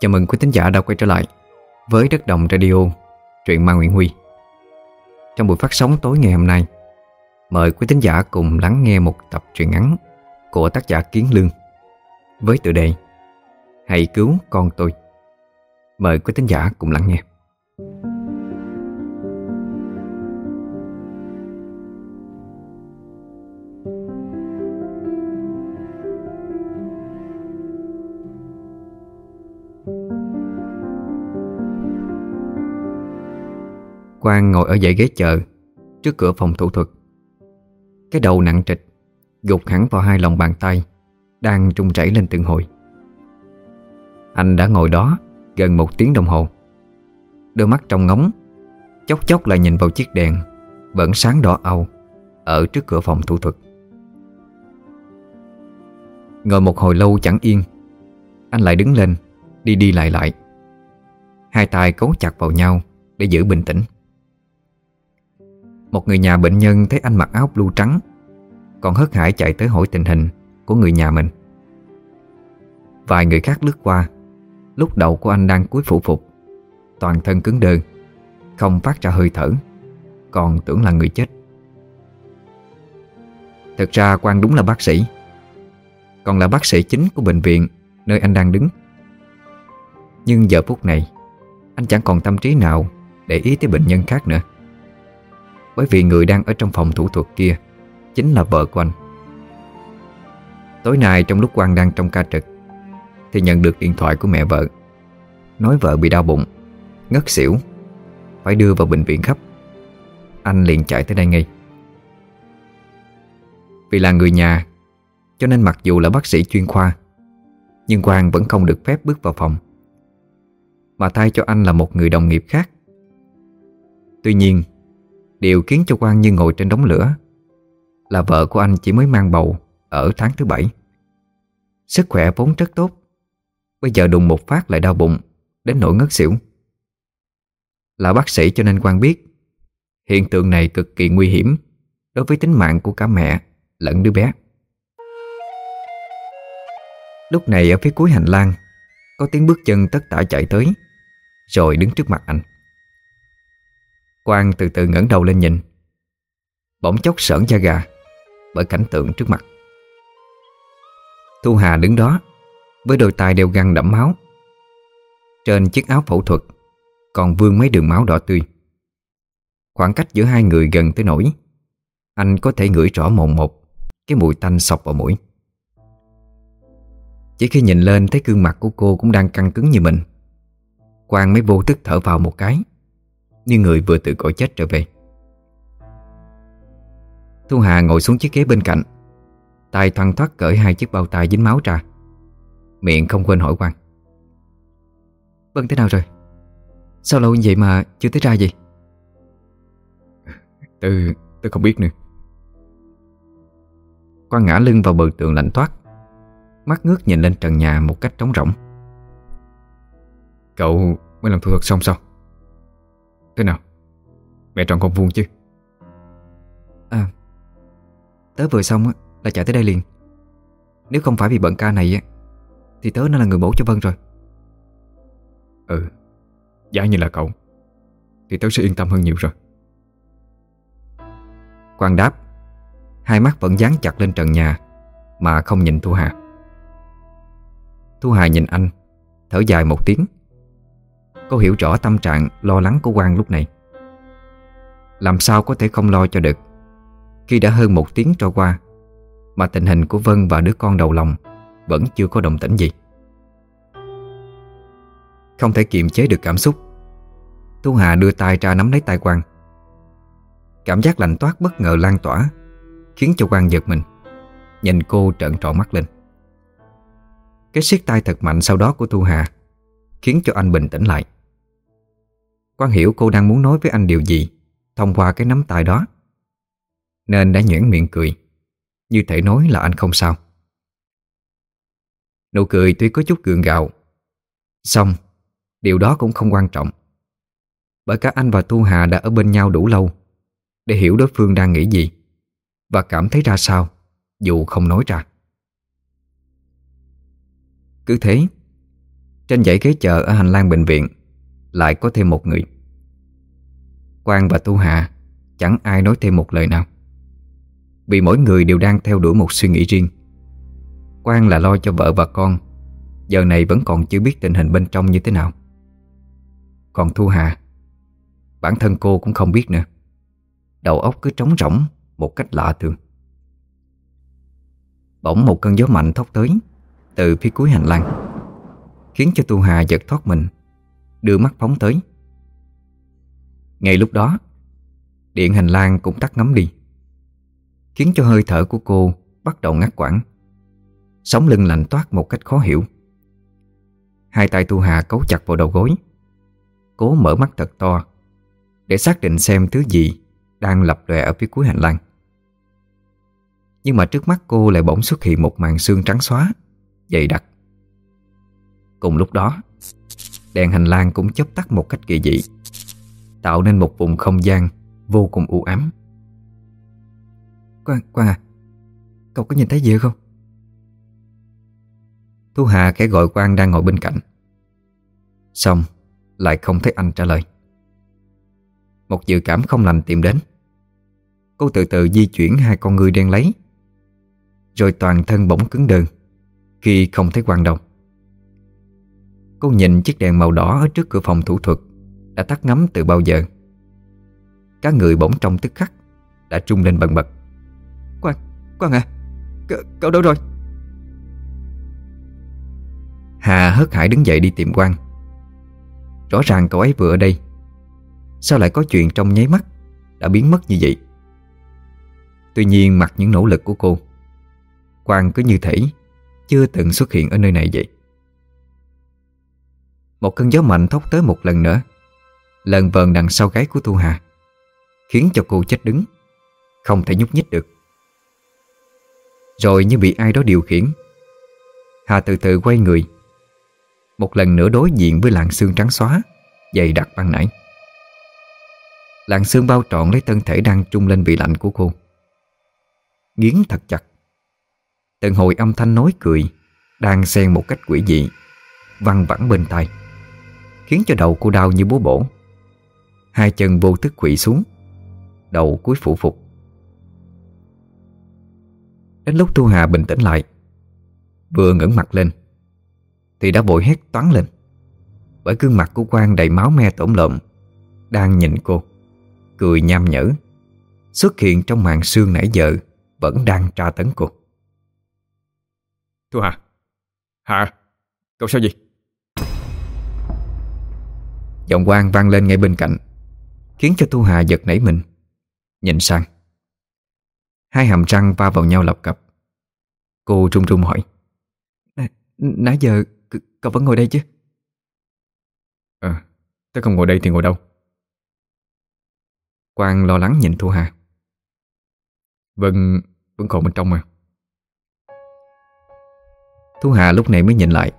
Chào mừng quý thính giả đã quay trở lại với Đất Đồng Radio, truyện ma Nguyễn Huy. Trong buổi phát sóng tối ngày hôm nay, mời quý thính giả cùng lắng nghe một tập truyện ngắn của tác giả Kiến Lương với tựa đề Hãy cứu con tôi. Mời quý thính giả cùng lắng nghe. Quang ngồi ở dãy ghế chờ, Trước cửa phòng thủ thuật. Cái đầu nặng trịch, Gục hẳn vào hai lòng bàn tay, Đang trung chảy lên từng hồi. Anh đã ngồi đó Gần một tiếng đồng hồ. Đôi mắt trong ngóng, Chốc chốc lại nhìn vào chiếc đèn, Vẫn sáng đỏ âu, Ở trước cửa phòng thủ thuật. Ngồi một hồi lâu chẳng yên, Anh lại đứng lên, Đi đi lại lại. Hai tay cấu chặt vào nhau Để giữ bình tĩnh một người nhà bệnh nhân thấy anh mặc áo blue trắng, Còn hớt hải chạy tới hỏi tình hình Của người nhà mình. Vài người khác lướt qua, Lúc đầu của anh đang cúi phụ phục, Toàn thân cứng đơ, Không phát ra hơi thở, Còn tưởng là người chết. Thực ra Quang đúng là bác sĩ, Còn là bác sĩ chính của bệnh viện Nơi anh đang đứng. Nhưng giờ phút này, Anh chẳng còn tâm trí nào Để ý tới bệnh nhân khác nữa bởi vì người đang ở trong phòng thủ thuật kia Chính là vợ của anh. Tối nay trong lúc Quang đang trong ca trực, Thì nhận được điện thoại của mẹ vợ. Nói vợ bị đau bụng, Ngất xỉu, Phải đưa vào bệnh viện khắp. Anh liền chạy tới đây ngay. Vì là người nhà, Cho nên mặc dù là bác sĩ chuyên khoa, Nhưng Quang vẫn không được phép bước vào phòng. Mà thay cho anh là một người đồng nghiệp khác. Tuy nhiên Điều khiến cho quan như ngồi trên đống lửa. Là vợ của anh chỉ mới mang bầu Ở tháng thứ bảy. Sức khỏe vốn rất tốt. Bây giờ đùng một phát lại đau bụng, Đến nỗi ngất xỉu. Là bác sĩ cho nên quan biết, Hiện tượng này cực kỳ nguy hiểm Đối với tính mạng của cả mẹ Lẫn đứa bé. Lúc này ở phía cuối hành lang, Có tiếng bước chân tất tả chạy tới, Rồi đứng trước mặt anh. Quang từ từ ngẩng đầu lên nhìn. Bỗng chốc sởn da gà Bởi cảnh tượng trước mặt. Thu Hà đứng đó, Với đôi tay đeo găng đẫm máu. Trên chiếc áo phẫu thuật, Còn vương mấy đường máu đỏ tươi. Khoảng cách giữa hai người gần tới nỗi, Anh có thể ngửi rõ mồm một Cái mùi tanh sọc vào mũi. Chỉ khi nhìn lên thấy gương mặt của cô cũng đang căng cứng như mình, Quang mới vô thức thở vào một cái như người vừa từ cõi chết trở về. Thu Hà ngồi xuống chiếc ghế bên cạnh tay thoăn thoát cởi hai chiếc bao tay dính máu ra. Miệng không quên hỏi quan Vâng thế nào rồi? Sao lâu như vậy mà chưa thấy ra gì Tôi, tôi không biết nữa. Quan ngã lưng vào bờ tường lạnh toát Mắt ngước nhìn lên trần nhà một cách trống rỗng. Cậu mới làm thủ thuật xong sao Thế nào? Mẹ tròn con vuông chứ? À Tớ vừa xong là chạy tới đây liền. Nếu không phải vì bận ca này Thì tớ nó là người bổ cho Vân rồi. Ừ Giá như là cậu Thì tớ sẽ yên tâm hơn nhiều rồi. Quang đáp Hai mắt vẫn dán chặt lên trần nhà Mà không nhìn Thu Hà. Thu Hà nhìn anh Thở dài một tiếng Cô hiểu rõ tâm trạng, lo lắng của Quang lúc này? Làm sao có thể không lo cho được? Khi đã hơn một tiếng trôi qua, Mà tình hình của Vân và đứa con đầu lòng Vẫn chưa có đồng tĩnh gì. Không thể kiềm chế được cảm xúc. Thu Hà đưa tay ra nắm lấy tay Quang. Cảm giác lạnh toát bất ngờ lan tỏa, Khiến cho Quang giật mình, Nhìn cô trợn tròn mắt lên. Cái siết tay thật mạnh sau đó của Thu Hà Khiến cho anh bình tĩnh lại. Quang hiểu cô đang muốn nói với anh điều gì Thông qua cái nắm tay đó. Nên đã nhuyễn miệng cười. Như thể nói là anh không sao. Nụ cười tuy có chút gượng gạo Xong Điều đó cũng không quan trọng. Bởi cả anh và Thu Hà đã ở bên nhau đủ lâu Để hiểu đối phương đang nghĩ gì Và cảm thấy ra sao Dù không nói ra. Cứ thế, Trên dãy ghế chờ ở hành lang bệnh viện lại có thêm một người. Quang và Tu Hạ, Chẳng ai nói thêm một lời nào. Vì mỗi người đều đang theo đuổi một suy nghĩ riêng. Quang là lo cho vợ và con, Giờ này vẫn còn chưa biết tình hình bên trong như thế nào. Còn Thu Hà Bản thân cô cũng không biết nữa. Đầu óc cứ trống rỗng Một cách lạ thường. Bỗng một cơn gió mạnh thốc tới Từ phía cuối hành lang, Khiến cho Tu Hà giật thoát mình. Đưa mắt phóng tới. Ngay lúc đó, Điện hành lang cũng tắt ngấm đi, Khiến cho hơi thở của cô Bắt đầu ngắt quãng. Sống lưng lạnh toát một cách khó hiểu. Hai tay Tu Hà cấu chặt vào đầu gối, Cố mở mắt thật to Để xác định xem thứ gì Đang lập lòe ở phía cuối hành lang. Nhưng mà trước mắt cô lại bỗng xuất hiện một màn xương trắng xóa Dày đặc. Cùng lúc đó Đèn hành lang cũng chớp tắt một cách kỳ dị Tạo nên một vùng không gian Vô cùng u ám. Quang, Quang à Cậu có nhìn thấy gì không? Thu Hà kẻ gọi Quang đang ngồi bên cạnh. Xong Lại không thấy anh trả lời. Một dự cảm không lành tìm đến. Cô từ từ di chuyển hai con ngươi đen lấy Rồi toàn thân bỗng cứng đờ Khi không thấy Quang đâu Cô nhìn chiếc đèn màu đỏ ở trước cửa phòng thủ thuật Đã tắt ngắm từ bao giờ. Các người bỗng trong tức khắc Đã trung lên bần bật. Quang, Quang à C Cậu đâu rồi? Hà hớt hải đứng dậy đi tìm Quang. Rõ ràng cậu ấy vừa ở đây. Sao lại có chuyện trong nháy mắt Đã biến mất như vậy? Tuy nhiên mặc những nỗ lực của cô Quang cứ như thể Chưa từng xuất hiện ở nơi này vậy. Một cơn gió mạnh thốc tới một lần nữa. Lần vờn đằng sau gáy của Thu Hà, Khiến cho cô chết đứng, Không thể nhúc nhích được. Rồi như bị ai đó điều khiển, Hà từ từ quay người. Một lần nữa đối diện với làn xương trắng xóa, Dày đặc ban nãy. Làn xương bao trọn lấy thân thể đang trung lên bị lạnh của cô. Nghiến thật chặt. Từng hồi âm thanh nói cười, Đang xen một cách quỷ dị, Văng vẳng bên tai. Khiến cho đầu cô đau như búa bổ. Hai chân vô thức quỵ xuống, Đầu cúi phủ phục. Đến lúc Thu Hà bình tĩnh lại, Vừa ngẩng mặt lên, thì đã vội hét toán lên, Bởi gương mặt của Quang đầy máu me tổn lợm, Đang nhìn cô, Cười nham nhở, Xuất hiện trong màn xương nãy giờ Vẫn đang tra tấn cô. Thu Hà Hà, Cậu sao vậy? Giọng Quang vang lên ngay bên cạnh Khiến cho Thu Hà giật nảy mình. Nhìn sang Hai hàm răng va vào nhau lập cập. Cô trung trung hỏi Nãy giờ Cậu vẫn ngồi đây chứ? Ờ à, Tớ không ngồi đây thì ngồi đâu. Quang lo lắng nhìn Thu Hà. Vâng Vẫn còn bên trong mà. Thu Hà lúc này mới nhìn lại.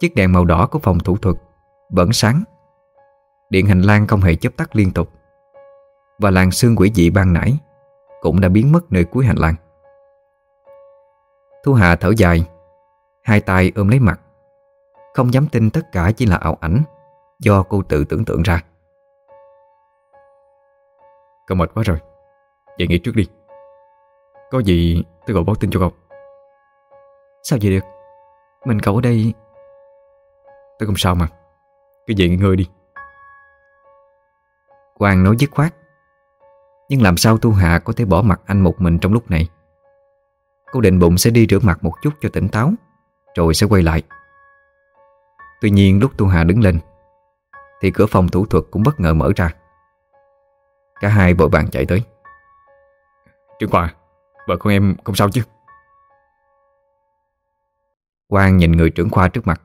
Chiếc đèn màu đỏ của phòng thủ thuật Vẫn sáng Điện hành lang không hề chớp tắt liên tục. Và làng xương quỷ dị ban nãy Cũng đã biến mất nơi cuối hành lang. Thu Hà thở dài, Hai tay ôm lấy mặt, không dám tin tất cả chỉ là ảo ảnh Do cô tự tưởng tượng ra. Cậu mệt quá rồi, Vậy nghỉ trước đi. Có gì tôi gọi báo tin cho cậu. Sao vậy được? Mình cậu ở đây, Tôi không sao mà. Cứ về nghỉ ngơi đi. Quang nói dứt khoát. Nhưng làm sao Tu Hạ có thể bỏ mặt anh một mình trong lúc này? Cô định bụng sẽ đi rửa mặt một chút cho tỉnh táo Rồi sẽ quay lại. Tuy nhiên lúc Tu Hà đứng lên Thì cửa phòng thủ thuật cũng bất ngờ mở ra. Cả hai vội vàng chạy tới. Trương Khoa Vợ con em không sao chứ? Quang nhìn người trưởng khoa trước mặt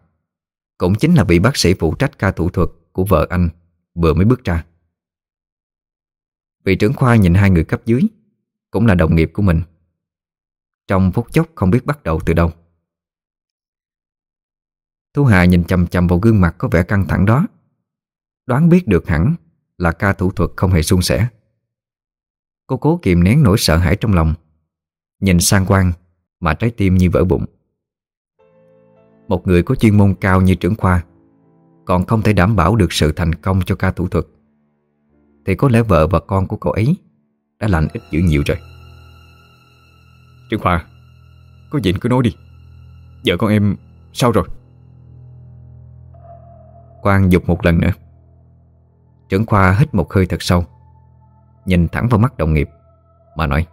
Cũng chính là vị bác sĩ phụ trách ca thủ thuật Của vợ anh vừa mới bước ra Vị trưởng khoa nhìn hai người cấp dưới, Cũng là đồng nghiệp của mình. Trong phút chốc không biết bắt đầu từ đâu. Thu Hà nhìn chầm chầm vào gương mặt có vẻ căng thẳng đó. Đoán biết được hẳn là ca thủ thuật không hề suôn sẻ. Cô cố kìm nén nỗi sợ hãi trong lòng, Nhìn sang quan mà trái tim như vỡ bụng Một người có chuyên môn cao như trưởng khoa, Còn không thể đảm bảo được sự thành công cho ca thủ thuật. Thì có lẽ vợ và con của cậu ấy Đã lành ít dữ nhiều rồi. Trưởng khoa Có gì cứ nói đi. Vợ con em sao rồi? Quang dục một lần nữa. Trưởng khoa hít một hơi thật sâu Nhìn thẳng vào mắt đồng nghiệp Mà nói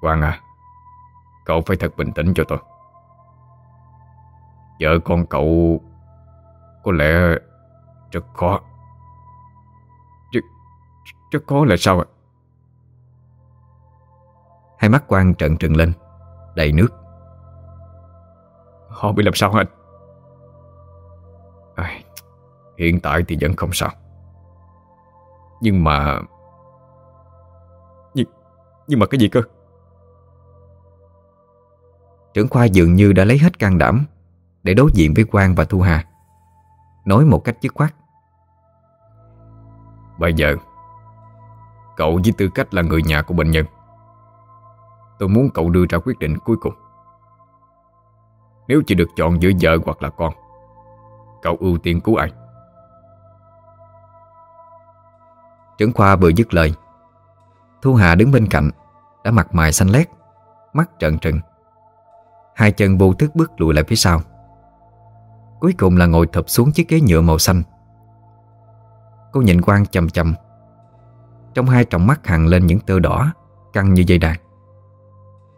Quang à Cậu phải thật bình tĩnh cho tôi. Vợ con cậu Có lẽ Rất khó rất khó là sao ạ? Hai mắt Quang trợn trừng lên Đầy nước. Họ bị làm sao anh à, Hiện tại thì vẫn không sao. Nhưng mà Nhưng, nhưng mà cái gì cơ? Trưởng khoa dường như đã lấy hết can đảm Để đối diện với Quang và Thu Hà. Nói một cách dứt khoát. Bây giờ Cậu với tư cách là người nhà của bệnh nhân. Tôi muốn cậu đưa ra quyết định cuối cùng. Nếu chỉ được chọn giữa vợ hoặc là con, Cậu ưu tiên cứu ai? Trưởng khoa vừa dứt lời, Thu Hà đứng bên cạnh, Đã mặt mày xanh lét, Mắt trợn trừng. Hai chân vô thức bước lùi lại phía sau. Cuối cùng là ngồi thập xuống chiếc ghế nhựa màu xanh. Cô nhìn Quang chầm chầm trong hai tròng mắt hằn lên những tơ đỏ, Căng như dây đàn.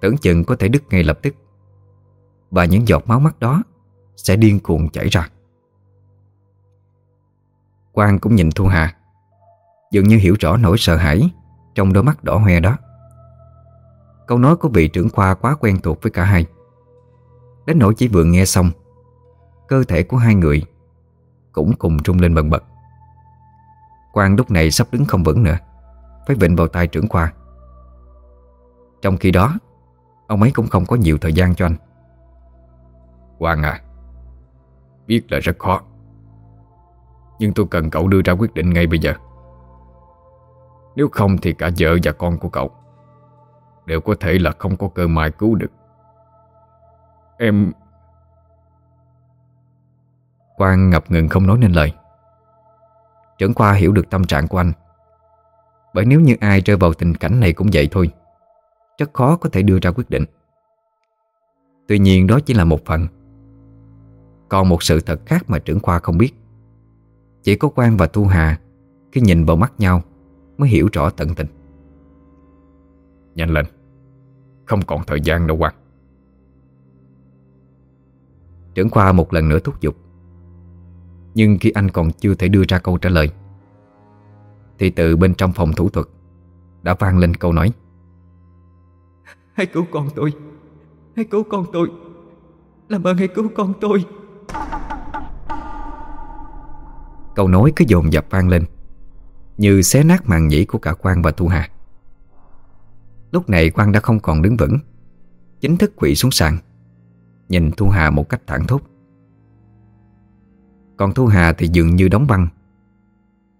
Tưởng chừng có thể đứt ngay lập tức. Và những giọt máu mắt đó Sẽ điên cuồng chảy ra. Quang cũng nhìn Thu Hà. Dường như hiểu rõ nỗi sợ hãi Trong đôi mắt đỏ hoe đó. Câu nói của vị trưởng khoa quá quen thuộc với cả hai. Đến nỗi chỉ vừa nghe xong, Cơ thể của hai người Cũng cùng trung lên bần bật. Quang lúc này sắp đứng không vững nữa. Phải vịnh vào tay trưởng khoa. Trong khi đó Ông ấy cũng không có nhiều thời gian cho anh. Quang à Biết là rất khó. Nhưng tôi cần cậu đưa ra quyết định ngay bây giờ. Nếu không thì cả vợ và con của cậu Đều có thể là không có cơ may cứu được. Em Quang ngập ngừng không nói nên lời. Trưởng khoa hiểu được tâm trạng của anh bởi nếu như ai rơi vào tình cảnh này cũng vậy thôi Rất khó có thể đưa ra quyết định. Tuy nhiên đó chỉ là một phần. Còn một sự thật khác mà trưởng khoa không biết. Chỉ có Quang và Thu Hà Khi nhìn vào mắt nhau Mới hiểu rõ tận tình. Nhanh lên, Không còn thời gian đâu Quang. Trưởng khoa một lần nữa thúc giục. Nhưng khi anh còn chưa thể đưa ra câu trả lời thì từ bên trong phòng thủ thuật Đã vang lên câu nói. Hãy cứu con tôi. Hãy cứu con tôi. Làm ơn hãy cứu con tôi. Câu nói cứ dồn dập vang lên Như xé nát màn nhĩ của cả Quang và Thu Hà. Lúc này Quang đã không còn đứng vững Chính thức quỵ xuống sàn Nhìn Thu Hà một cách thẳng thốt. Còn Thu Hà thì dường như đóng băng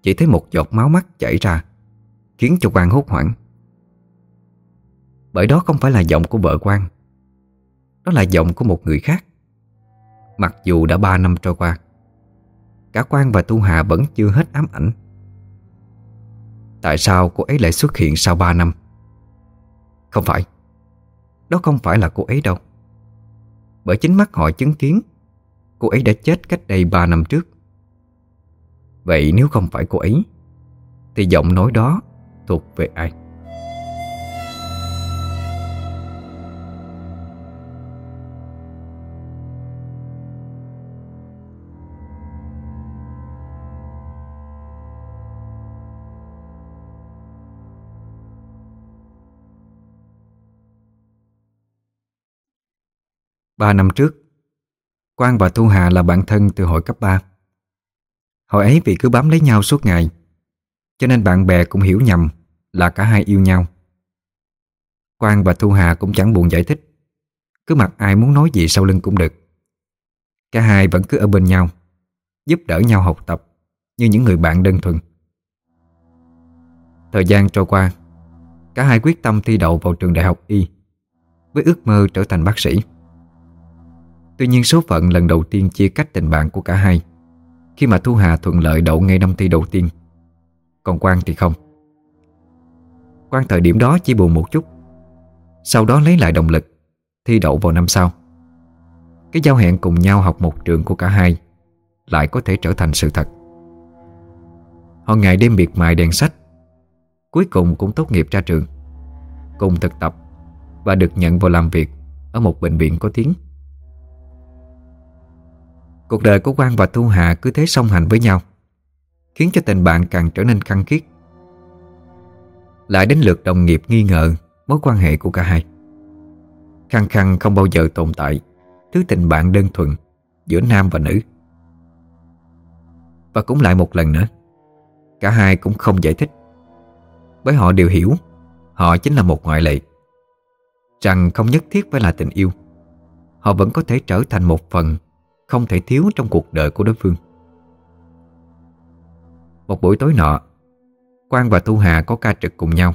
chỉ thấy một giọt máu mắt chảy ra, Khiến cho quan hốt hoảng. Bởi đó không phải là giọng của vợ quan Đó là giọng của một người khác. Mặc dù đã ba năm trôi qua, Cả quan và Thu Hà vẫn chưa hết ám ảnh. Tại sao cô ấy lại xuất hiện sau ba năm? Không phải, Đó không phải là cô ấy đâu. Bởi chính mắt họ chứng kiến, Cô ấy đã chết cách đây 3 năm trước. Vậy nếu không phải cô ấy, Thì giọng nói đó thuộc về ai? Ba năm trước, Quang và Thu Hà là bạn thân từ hội cấp 3 Hồi ấy vì cứ bám lấy nhau suốt ngày, Cho nên bạn bè cũng hiểu nhầm Là cả hai yêu nhau. Quang và Thu Hà cũng chẳng buồn giải thích, Cứ mặc ai muốn nói gì sau lưng cũng được. Cả hai vẫn cứ ở bên nhau, Giúp đỡ nhau học tập Như những người bạn đơn thuần. Thời gian trôi qua, Cả hai quyết tâm thi đậu vào trường đại học Y Với ước mơ trở thành bác sĩ. Tuy nhiên số phận lần đầu tiên chia cách tình bạn của cả hai khi mà Thu Hà thuận lợi đậu ngay năm thi đầu tiên, Còn Quang thì không. Quang thời điểm đó chỉ buồn một chút, Sau đó lấy lại động lực, Thi đậu vào năm sau. Cái giao hẹn cùng nhau học một trường của cả hai Lại có thể trở thành sự thật. Họ ngày đêm biệt mài đèn sách, Cuối cùng cũng tốt nghiệp ra trường, Cùng thực tập Và được nhận vào làm việc Ở một bệnh viện có tiếng. Cuộc đời của Quang và Thu Hà cứ thế song hành với nhau, Khiến cho tình bạn càng trở nên khăng khiết Lại đến lượt đồng nghiệp nghi ngờ Mối quan hệ của cả hai. Khăng khăng không bao giờ tồn tại Thứ tình bạn đơn thuần Giữa nam và nữ. Và cũng lại một lần nữa, Cả hai cũng không giải thích. Bởi họ đều hiểu, Họ chính là một ngoại lệ, Rằng không nhất thiết phải là tình yêu. Họ vẫn có thể trở thành một phần không thể thiếu trong cuộc đời của đối phương. Một buổi tối nọ, Quang và Thu Hà có ca trực cùng nhau.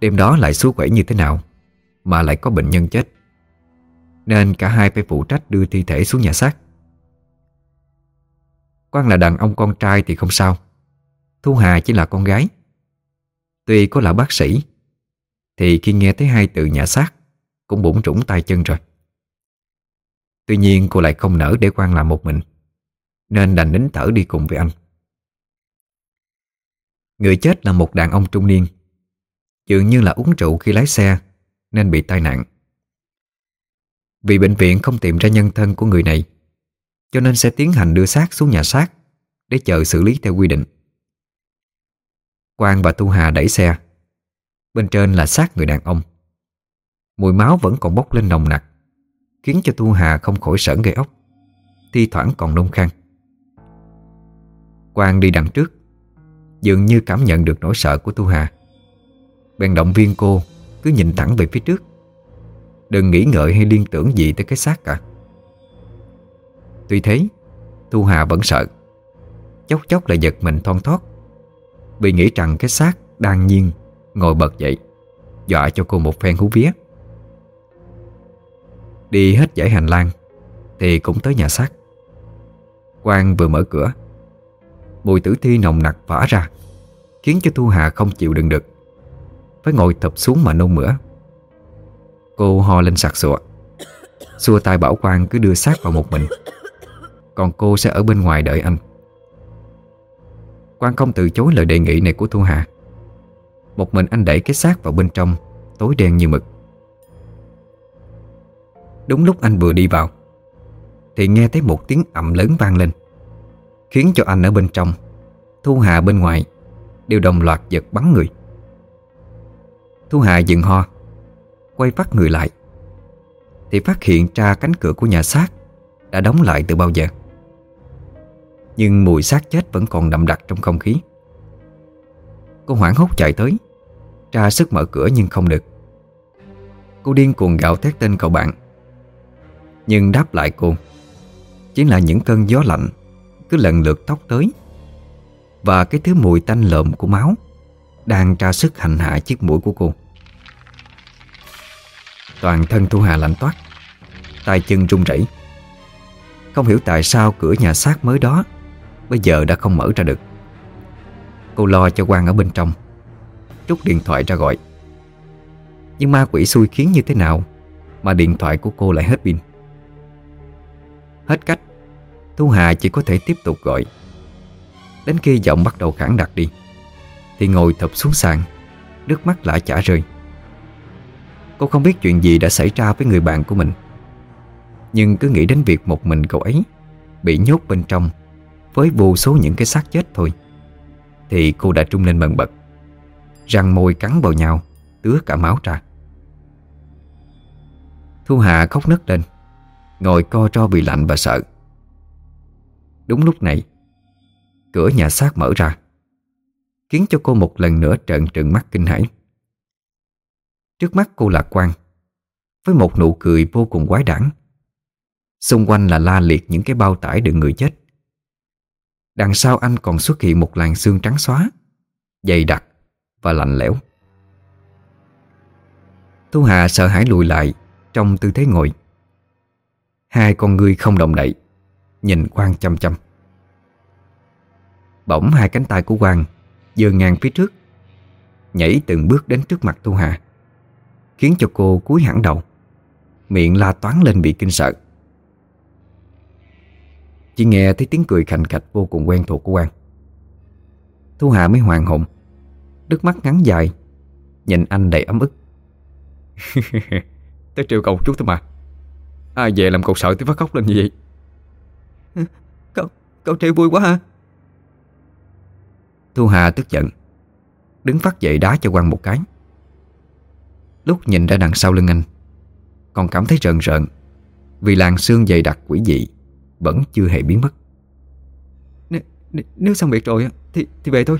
Đêm đó lại suốt quẩy như thế nào Mà lại có bệnh nhân chết? Nên cả hai phải phụ trách đưa thi thể xuống nhà xác. Quang là đàn ông con trai thì không sao. Thu Hà chỉ là con gái. Tuy có là bác sĩ, Thì khi nghe thấy hai từ nhà xác Cũng bụng trũng tay chân rồi. Tuy nhiên cô lại không nỡ để quang làm một mình, Nên đành nín thở đi cùng với anh. Người chết là một đàn ông trung niên, Dường như là uống rượu khi lái xe, Nên bị tai nạn. Vì bệnh viện không tìm ra nhân thân của người này, Cho nên sẽ tiến hành đưa xác xuống nhà xác Để chờ xử lý theo quy định. Quang và Tu Hà đẩy xe, Bên trên là xác người đàn ông. Mùi máu vẫn còn bốc lên nồng nặc. Khiến cho thu Hà không khỏi sởn gây ốc. Thi thoảng còn nôn khăn Quang đi đằng trước, Dường như cảm nhận được nỗi sợ của thu Hà. Bèn động viên cô, Cứ nhìn thẳng về phía trước. Đừng nghĩ ngợi hay liên tưởng gì tới cái xác cả. Tuy thế, thu Hà vẫn sợ. Chốc chốc lại giật mình thon thót, vì nghĩ rằng cái xác đang nhiên Ngồi bật dậy, Dọa cho cô một phen hú vía. Đi hết dãy hành lang, Thì cũng tới nhà xác. Quang vừa mở cửa Mùi tử thi nồng nặc phả ra, Khiến cho Thu Hà không chịu đựng được. Phải ngồi thập xuống mà nôn mửa. Cô ho lên sặc sụa. Xua tay bảo Quang cứ đưa xác vào một mình. Còn cô sẽ ở bên ngoài đợi anh. Quang không từ chối lời đề nghị này của Thu Hà. Một mình anh đẩy cái xác vào bên trong, Tối đen như mực. Đúng lúc anh vừa đi vào, Thì nghe thấy một tiếng ầm lớn vang lên, Khiến cho anh ở bên trong, Thu Hà bên ngoài Đều đồng loạt giật bắn người. Thu Hà dừng ho, Quay phát người lại, Thì phát hiện ra cánh cửa của nhà xác Đã đóng lại từ bao giờ. Nhưng mùi xác chết vẫn còn đậm đặc trong không khí. Cô hoảng hốt chạy tới, Tra sức mở cửa nhưng không được. Cô điên cuồng gạo thét tên cậu bạn nhưng đáp lại cô Chỉ là những cơn gió lạnh, Cứ lần lượt tóc tới. Và cái thứ mùi tanh lợm của máu Đang tra sức hành hạ chiếc mũi của cô. Toàn thân Thu Hà lạnh toát, tay chân run rẩy. Không hiểu tại sao cửa nhà xác mới đó Bây giờ đã không mở ra được. Cô lo cho Quang ở bên trong, Rút điện thoại ra gọi. Nhưng ma quỷ xui khiến như thế nào Mà điện thoại của cô lại hết pin? Hết cách, Thu Hà chỉ có thể tiếp tục gọi. Đến khi giọng bắt đầu khẳng đặc đi, Thì ngồi thập xuống sàn, Nước mắt lại chả rơi. Cô không biết chuyện gì đã xảy ra với người bạn của mình. Nhưng cứ nghĩ đến việc một mình cậu ấy Bị nhốt bên trong với vô số những cái xác chết thôi, Thì cô đã trung lên bần bật, Răng môi cắn vào nhau, Tứa cả máu ra. Thu Hà khóc nức lên. Ngồi co ro vì lạnh và sợ. Đúng lúc này, Cửa nhà xác mở ra, Khiến cho cô một lần nữa trợn trừng mắt kinh hãi. Trước mắt cô lạc quan, Với một nụ cười vô cùng quái đản. Xung quanh là la liệt những cái bao tải đựng người chết. Đằng sau anh còn xuất hiện một làn xương trắng xóa, Dày đặc và lạnh lẽo. Thu Hà sợ hãi lùi lại Trong tư thế ngồi. Hai con ngươi không động đậy, Nhìn Quang chăm chăm. Bỗng hai cánh tay của Quang giơ ngang phía trước, Nhảy từng bước đến trước mặt Thu Hà, Khiến cho cô cúi hẳn đầu, Miệng la toán lên bị kinh sợ. Chỉ nghe thấy tiếng cười khành khạch vô cùng quen thuộc của Quang. Thu Hà mới hoàng hồn, Nước mắt ngắn dài, Nhìn anh đầy ấm ức. Tới triệu cầu chút thôi mà. Ai về làm cậu sợ tới phát khóc lên như vậy? Cậu, cậu trêu vui quá ha. Thu Hà tức giận Đứng phát dậy đá cho Quang một cái. Lúc nhìn ra đằng sau lưng anh Còn cảm thấy rợn rợn Vì làn xương dày đặc quỷ dị Vẫn chưa hề biến mất. N Nếu xong việc rồi thì, thì về thôi.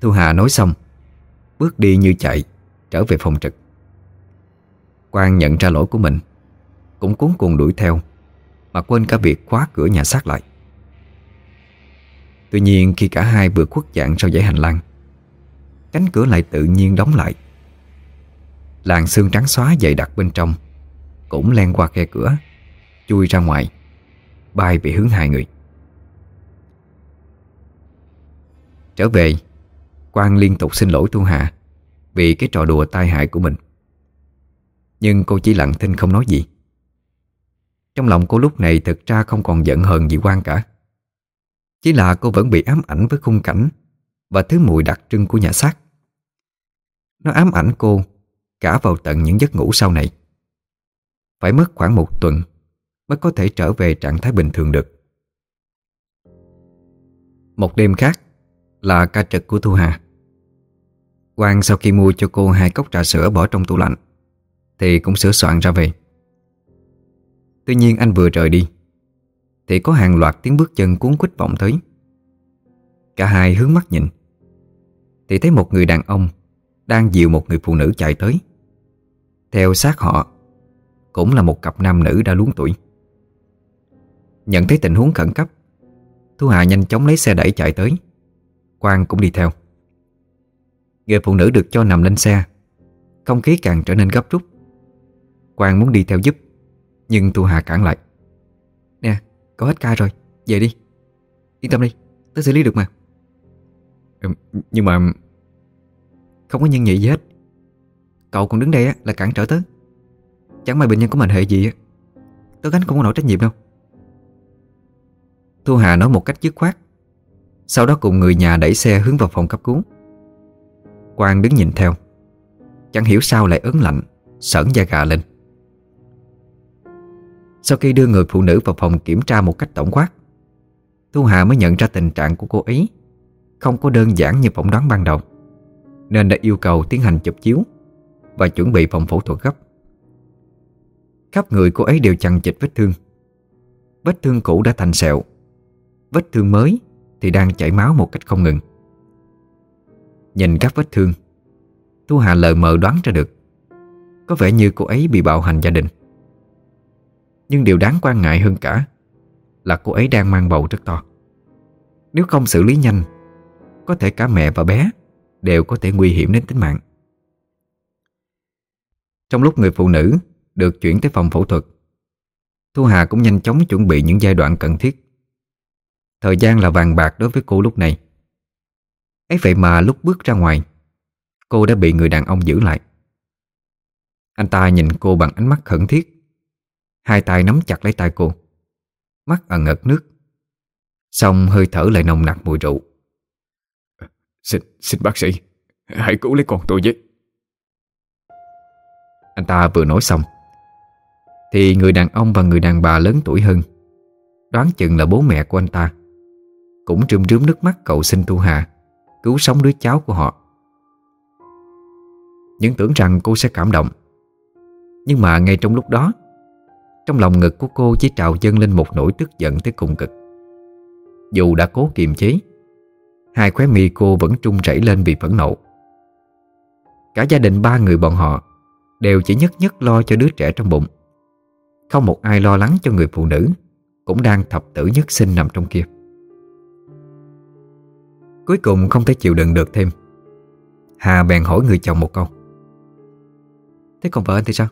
Thu Hà nói xong Bước đi như chạy Trở về phòng trực Quang nhận ra lỗi của mình. Cũng cuốn cuồng đuổi theo, Mà quên cả việc khóa cửa nhà xác lại. Tuy nhiên, khi cả hai vừa khuất dạng sau dãy hành lang, Cánh cửa lại tự nhiên đóng lại. Làn xương trắng xóa dày đặc bên trong Cũng len qua khe cửa, Chui ra ngoài, Bay về hướng hai người. Trở về, Quang liên tục xin lỗi Thu Hà Vì cái trò đùa tai hại của mình. Nhưng cô chỉ lặng thinh không nói gì. Trong lòng cô lúc này thực ra không còn giận hờn gì Quang cả. Chỉ là cô vẫn bị ám ảnh với khung cảnh Và thứ mùi đặc trưng của nhà xác. Nó ám ảnh cô Cả vào tận những giấc ngủ sau này. Phải mất khoảng một tuần Mới có thể trở về trạng thái bình thường được. Một đêm khác Là ca trực của Thu Hà. Quang sau khi mua cho cô hai cốc trà sữa bỏ trong tủ lạnh thì cũng sửa soạn ra về. Tuy nhiên anh vừa rời đi, Thì có hàng loạt tiếng bước chân cuốn quýt vọng tới. Cả hai hướng mắt nhìn, Thì thấy một người đàn ông Đang dìu một người phụ nữ chạy tới. Theo sát họ, Cũng là một cặp nam nữ đã luống tuổi. Nhận thấy tình huống khẩn cấp, Thu Hà nhanh chóng lấy xe đẩy chạy tới. Quang cũng đi theo. Người phụ nữ được cho nằm lên xe, Không khí càng trở nên gấp rút. Quang muốn đi theo giúp Nhưng Thu Hà cản lại. Nè, có hết ca rồi, về đi. Yên tâm đi, tớ xử lý được mà. Ừ, Nhưng mà Không có nhân nhị gì hết. Cậu còn đứng đây á, là cản trở tớ. Chẳng may bệnh nhân có mệnh hệ gì á Tớ gánh không có nổi trách nhiệm đâu. Thu Hà nói một cách dứt khoát Sau đó cùng người nhà đẩy xe hướng vào phòng cấp cứu. Quang đứng nhìn theo Chẳng hiểu sao lại ớn lạnh Sởn da gà lên. Sau khi đưa người phụ nữ vào phòng kiểm tra một cách tổng quát, Thu Hà mới nhận ra tình trạng của cô ấy Không có đơn giản như phỏng đoán ban đầu, Nên đã yêu cầu tiến hành chụp chiếu Và chuẩn bị phòng phẫu thuật gấp. Khắp người cô ấy đều chằng chịt vết thương. Vết thương cũ đã thành sẹo, Vết thương mới thì đang chảy máu một cách không ngừng. Nhìn các vết thương, Thu Hà lờ mờ đoán ra được, Có vẻ như cô ấy bị bạo hành gia đình. Nhưng điều đáng quan ngại hơn cả Là cô ấy đang mang bầu rất to. Nếu không xử lý nhanh, Có thể cả mẹ và bé Đều có thể nguy hiểm đến tính mạng. Trong lúc người phụ nữ Được chuyển tới phòng phẫu thuật, Thu Hà cũng nhanh chóng chuẩn bị những giai đoạn cần thiết. Thời gian là vàng bạc đối với cô lúc này. Ấy vậy mà lúc bước ra ngoài, Cô đã bị người đàn ông giữ lại. Anh ta nhìn cô bằng ánh mắt khẩn thiết Hai tay nắm chặt lấy tay cô. Mắt ẩn ngật nước. Xong hơi thở lại nồng nặc mùi rượu. Xin, xin bác sĩ Hãy cứu lấy con tôi với. Anh ta vừa nói xong Thì người đàn ông và người đàn bà lớn tuổi hơn Đoán chừng là bố mẹ của anh ta Cũng trùm rướm nước mắt cậu xin Thu Hà Cứu sống đứa cháu của họ. Những tưởng rằng cô sẽ cảm động Nhưng mà ngay trong lúc đó trong lòng ngực của cô chỉ trào dâng lên một nỗi tức giận tới cùng cực. Dù đã cố kiềm chế, Hai khóe mi cô vẫn trung chảy lên vì phẫn nộ. Cả gia đình ba người bọn họ Đều chỉ nhất nhất lo cho đứa trẻ trong bụng. Không một ai lo lắng cho người phụ nữ Cũng đang thập tử nhất sinh nằm trong kia. Cuối cùng không thể chịu đựng được thêm. Hà bèn hỏi người chồng một câu. Thế còn vợ anh thì sao?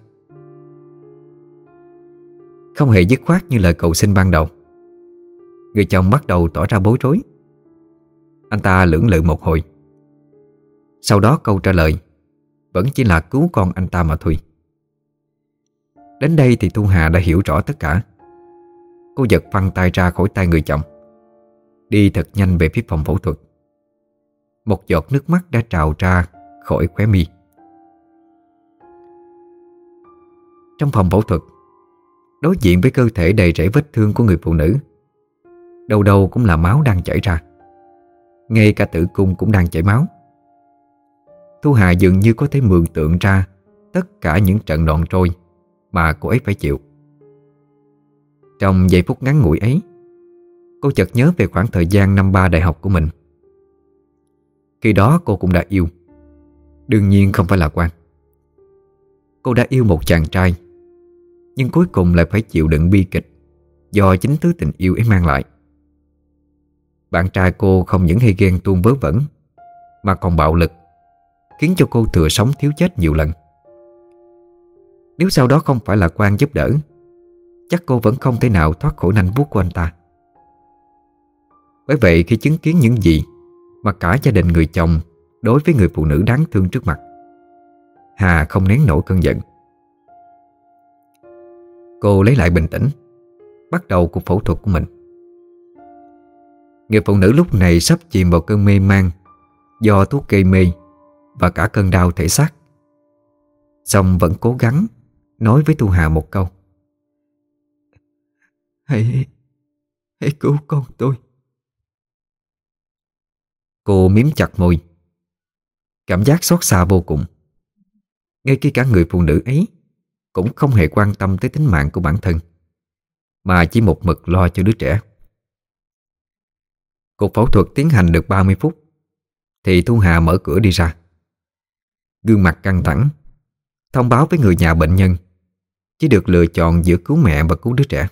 Không hề dứt khoát như lời cầu xin ban đầu. Người chồng bắt đầu tỏ ra bối rối. Anh ta lưỡng lự một hồi. Sau đó câu trả lời, Vẫn chỉ là cứu con anh ta mà thôi. Đến đây thì Thu Hà đã hiểu rõ tất cả. Cô giật phăng tay ra khỏi tay người chồng. Đi thật nhanh về phía phòng phẫu thuật. Một giọt nước mắt đã trào ra khỏi khóe mi. Trong phòng phẫu thuật Đối diện với cơ thể đầy rẫy vết thương của người phụ nữ, Đầu đầu cũng là máu đang chảy ra. Ngay cả tử cung cũng đang chảy máu. Thu Hà dường như có thể mường tượng ra Tất cả những trận đòn trôi Mà cô ấy phải chịu. Trong giây phút ngắn ngủi ấy, Cô chợt nhớ về khoảng thời gian năm ba đại học của mình. Khi đó cô cũng đã yêu. Đương nhiên không phải là quan. Cô đã yêu một chàng trai nhưng cuối cùng lại phải chịu đựng bi kịch Do chính thứ tình yêu ấy mang lại. Bạn trai cô không những hay ghen tuông vớ vẩn, Mà còn bạo lực, Khiến cho cô thừa sống thiếu chết nhiều lần. Nếu sau đó không phải là quan giúp đỡ, Chắc cô vẫn không thể nào thoát khỏi nanh vuốt của anh ta. Bởi vậy khi chứng kiến những gì Mà cả gia đình người chồng Đối với người phụ nữ đáng thương trước mặt, Hà không nén nổi cơn giận. Cô lấy lại bình tĩnh Bắt đầu cuộc phẫu thuật của mình. Người phụ nữ lúc này sắp chìm vào cơn mê man Do thuốc gây mê Và cả cơn đau thể xác. Xong vẫn cố gắng Nói với Tu Hà một câu. Hãy Hãy cứu con tôi. Cô miếm chặt môi. Cảm giác xót xa vô cùng. Ngay khi cả người phụ nữ ấy cũng không hề quan tâm tới tính mạng của bản thân, Mà chỉ một mực lo cho đứa trẻ. Cuộc phẫu thuật tiến hành được 30 phút, Thì Thu Hà mở cửa đi ra. Gương mặt căng thẳng, Thông báo với người nhà bệnh nhân, Chỉ được lựa chọn giữa cứu mẹ và cứu đứa trẻ.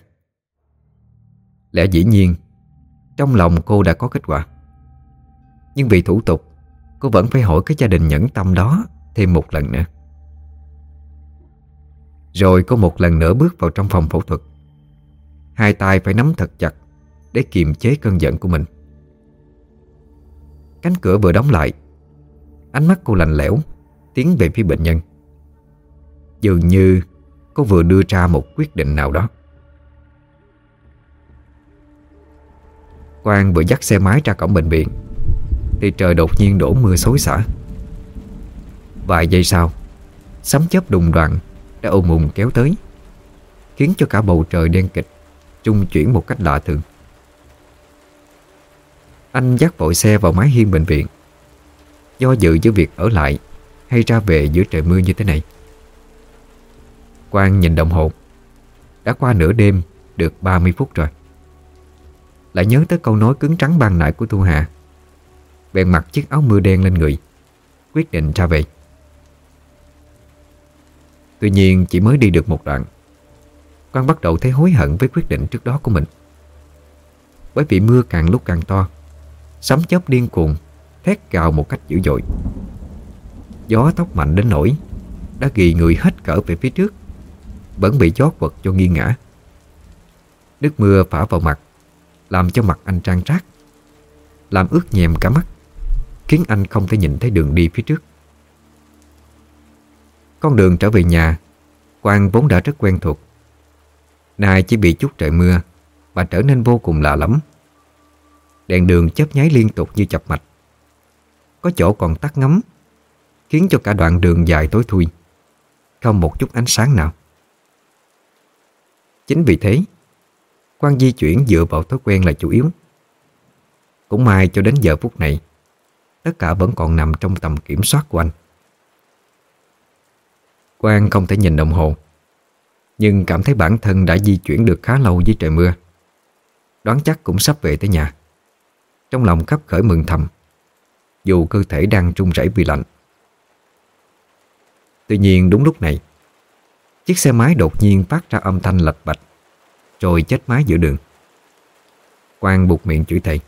Lẽ dĩ nhiên, Trong lòng cô đã có kết quả. Nhưng vì thủ tục, Cô vẫn phải hỏi cái gia đình nhẫn tâm đó Thêm một lần nữa. Rồi cô một lần nữa bước vào trong phòng phẫu thuật. Hai tay phải nắm thật chặt Để kiềm chế cơn giận của mình. Cánh cửa vừa đóng lại, Ánh mắt cô lạnh lẽo Tiến về phía bệnh nhân. Dường như cô vừa đưa ra một quyết định nào đó. Quang vừa dắt xe máy ra cổng bệnh viện, thì trời đột nhiên đổ mưa xối xả. Vài giây sau, Sấm chớp đùng đoạn đã ôm ùm kéo tới, Khiến cho cả bầu trời đen kịch Trung chuyển một cách lạ thường. Anh dắt vội xe vào mái hiên bệnh viện, Do dự giữa việc ở lại Hay ra về giữa trời mưa như thế này. Quang nhìn đồng hồ, Đã qua nửa đêm, Được 30 phút rồi. Lại nhớ tới câu nói cứng trắng ban nãy của Thu Hà, Bèn mặc chiếc áo mưa đen lên người, Quyết định ra về. Tuy nhiên chỉ mới đi được một đoạn. Quang bắt đầu thấy hối hận với quyết định trước đó của mình. Bởi vì mưa càng lúc càng to, Sấm chớp điên cuồng, Thét gào một cách dữ dội. Gió tóc mạnh đến nỗi Đã ghi người hết cỡ về phía trước, Vẫn bị gió quật cho nghiêng ngã Nước mưa phả vào mặt, Làm cho mặt anh trang trát Làm ướt nhèm cả mắt, Khiến anh không thể nhìn thấy đường đi phía trước. Con đường trở về nhà. Quang vốn đã rất quen thuộc. Nay chỉ bị chút trời mưa Mà trở nên vô cùng lạ lắm Đèn đường chớp nháy liên tục như chập mạch. Có chỗ còn tắt ngấm, Khiến cho cả đoạn đường dài tối thui. Không một chút ánh sáng nào. Chính vì thế, Quang di chuyển dựa vào thói quen là chủ yếu. Cũng may cho đến giờ phút này, Tất cả vẫn còn nằm trong tầm kiểm soát của anh. Quang không thể nhìn đồng hồ. Nhưng cảm thấy bản thân đã di chuyển được khá lâu dưới trời mưa. Đoán chắc cũng sắp về tới nhà. Trong lòng khắp khởi mừng thầm, Dù cơ thể đang trung rẩy vì lạnh. Tuy nhiên đúng lúc này, Chiếc xe máy đột nhiên phát ra âm thanh lạch bạch, Rồi chết máy giữa đường. Quang buộc miệng chửi thầy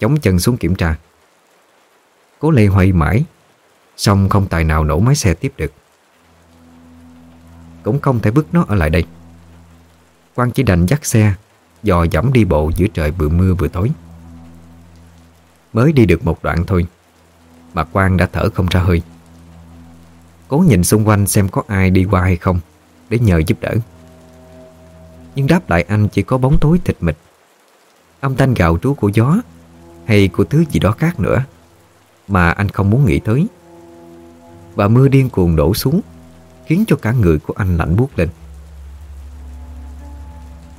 Chống chân xuống kiểm tra. Cố lê hoay mãi, Xong không tài nào nổ máy xe tiếp được. Cũng không thể vứt nó ở lại đây. Quang chỉ đành dắt xe, Dò dẫm đi bộ giữa trời vừa mưa vừa tối. Mới đi được một đoạn thôi, Mà Quang đã thở không ra hơi. Cố nhìn xung quanh xem có ai đi qua hay không, Để nhờ giúp đỡ. Nhưng đáp lại anh chỉ có bóng tối thịt mịch Âm thanh gào trú của gió, Hay của thứ gì đó khác nữa, Mà anh không muốn nghĩ tới. Và mưa điên cuồng đổ xuống. Khiến cho cả người của anh lạnh buốt lên.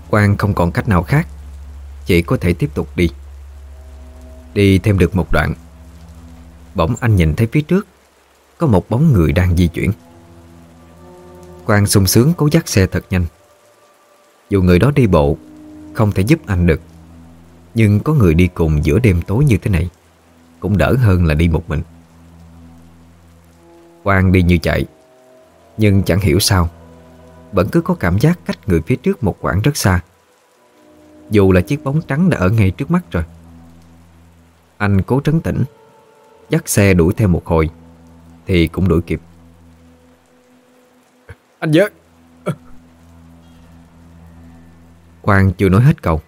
Quang không còn cách nào khác, Chỉ có thể tiếp tục đi. Đi thêm được một đoạn, Bỗng anh nhìn thấy phía trước, Có một bóng người đang di chuyển. Quang sung sướng cố dắt xe thật nhanh. Dù người đó đi bộ, Không thể giúp anh được. Nhưng có người đi cùng giữa đêm tối như thế này, Cũng đỡ hơn là đi một mình. Quang đi như chạy. Nhưng chẳng hiểu sao Vẫn cứ có cảm giác cách người phía trước một quãng rất xa. Dù là chiếc bóng trắng đã ở ngay trước mắt rồi. Anh cố trấn tĩnh Dắt xe đuổi theo một hồi Thì cũng đuổi kịp. Anh nhớ Quang chưa nói hết câu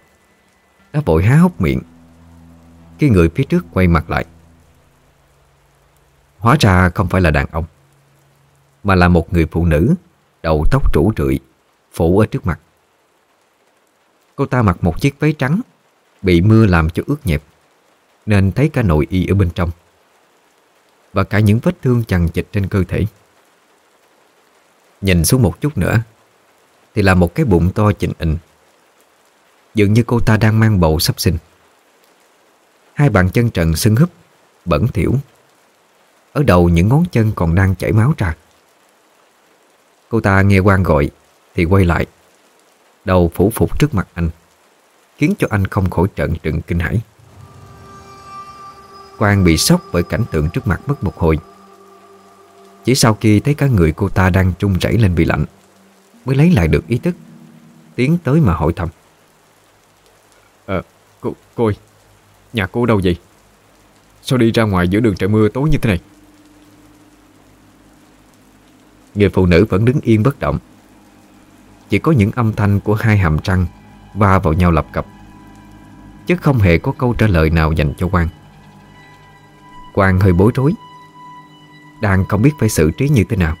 Đã vội há hốc miệng Khi người phía trước quay mặt lại. Hóa ra không phải là đàn ông mà là một người phụ nữ, Đầu tóc rủ rượi Phủ ở trước mặt. Cô ta mặc một chiếc váy trắng, Bị mưa làm cho ướt nhẹp, Nên thấy cả nội y ở bên trong, Và cả những vết thương chằng chịt trên cơ thể. Nhìn xuống một chút nữa, Thì là một cái bụng to chỉnh ịnh Dường như cô ta đang mang bầu sắp sinh. Hai bàn chân trần sưng húp, Bẩn thỉu, Ở đầu những ngón chân còn đang chảy máu ra. Cô ta nghe quan gọi Thì quay lại Đầu phủ phục trước mặt anh Khiến cho anh không khỏi trận trừng kinh hãi Quang bị sốc bởi cảnh tượng trước mặt mất một hồi Chỉ sau khi thấy cả người cô ta đang trung chảy lên vì lạnh Mới lấy lại được ý thức Tiến tới mà hỏi thăm Ờ, cô, cô ơi Nhà cô đâu vậy? Sao đi ra ngoài giữa đường trời mưa tối như thế này? Người phụ nữ vẫn đứng yên bất động. Chỉ có những âm thanh của hai hàm răng Va vào nhau lập cập, Chứ không hề có câu trả lời nào dành cho Quang. Quang hơi bối rối, Đang không biết phải xử trí như thế nào,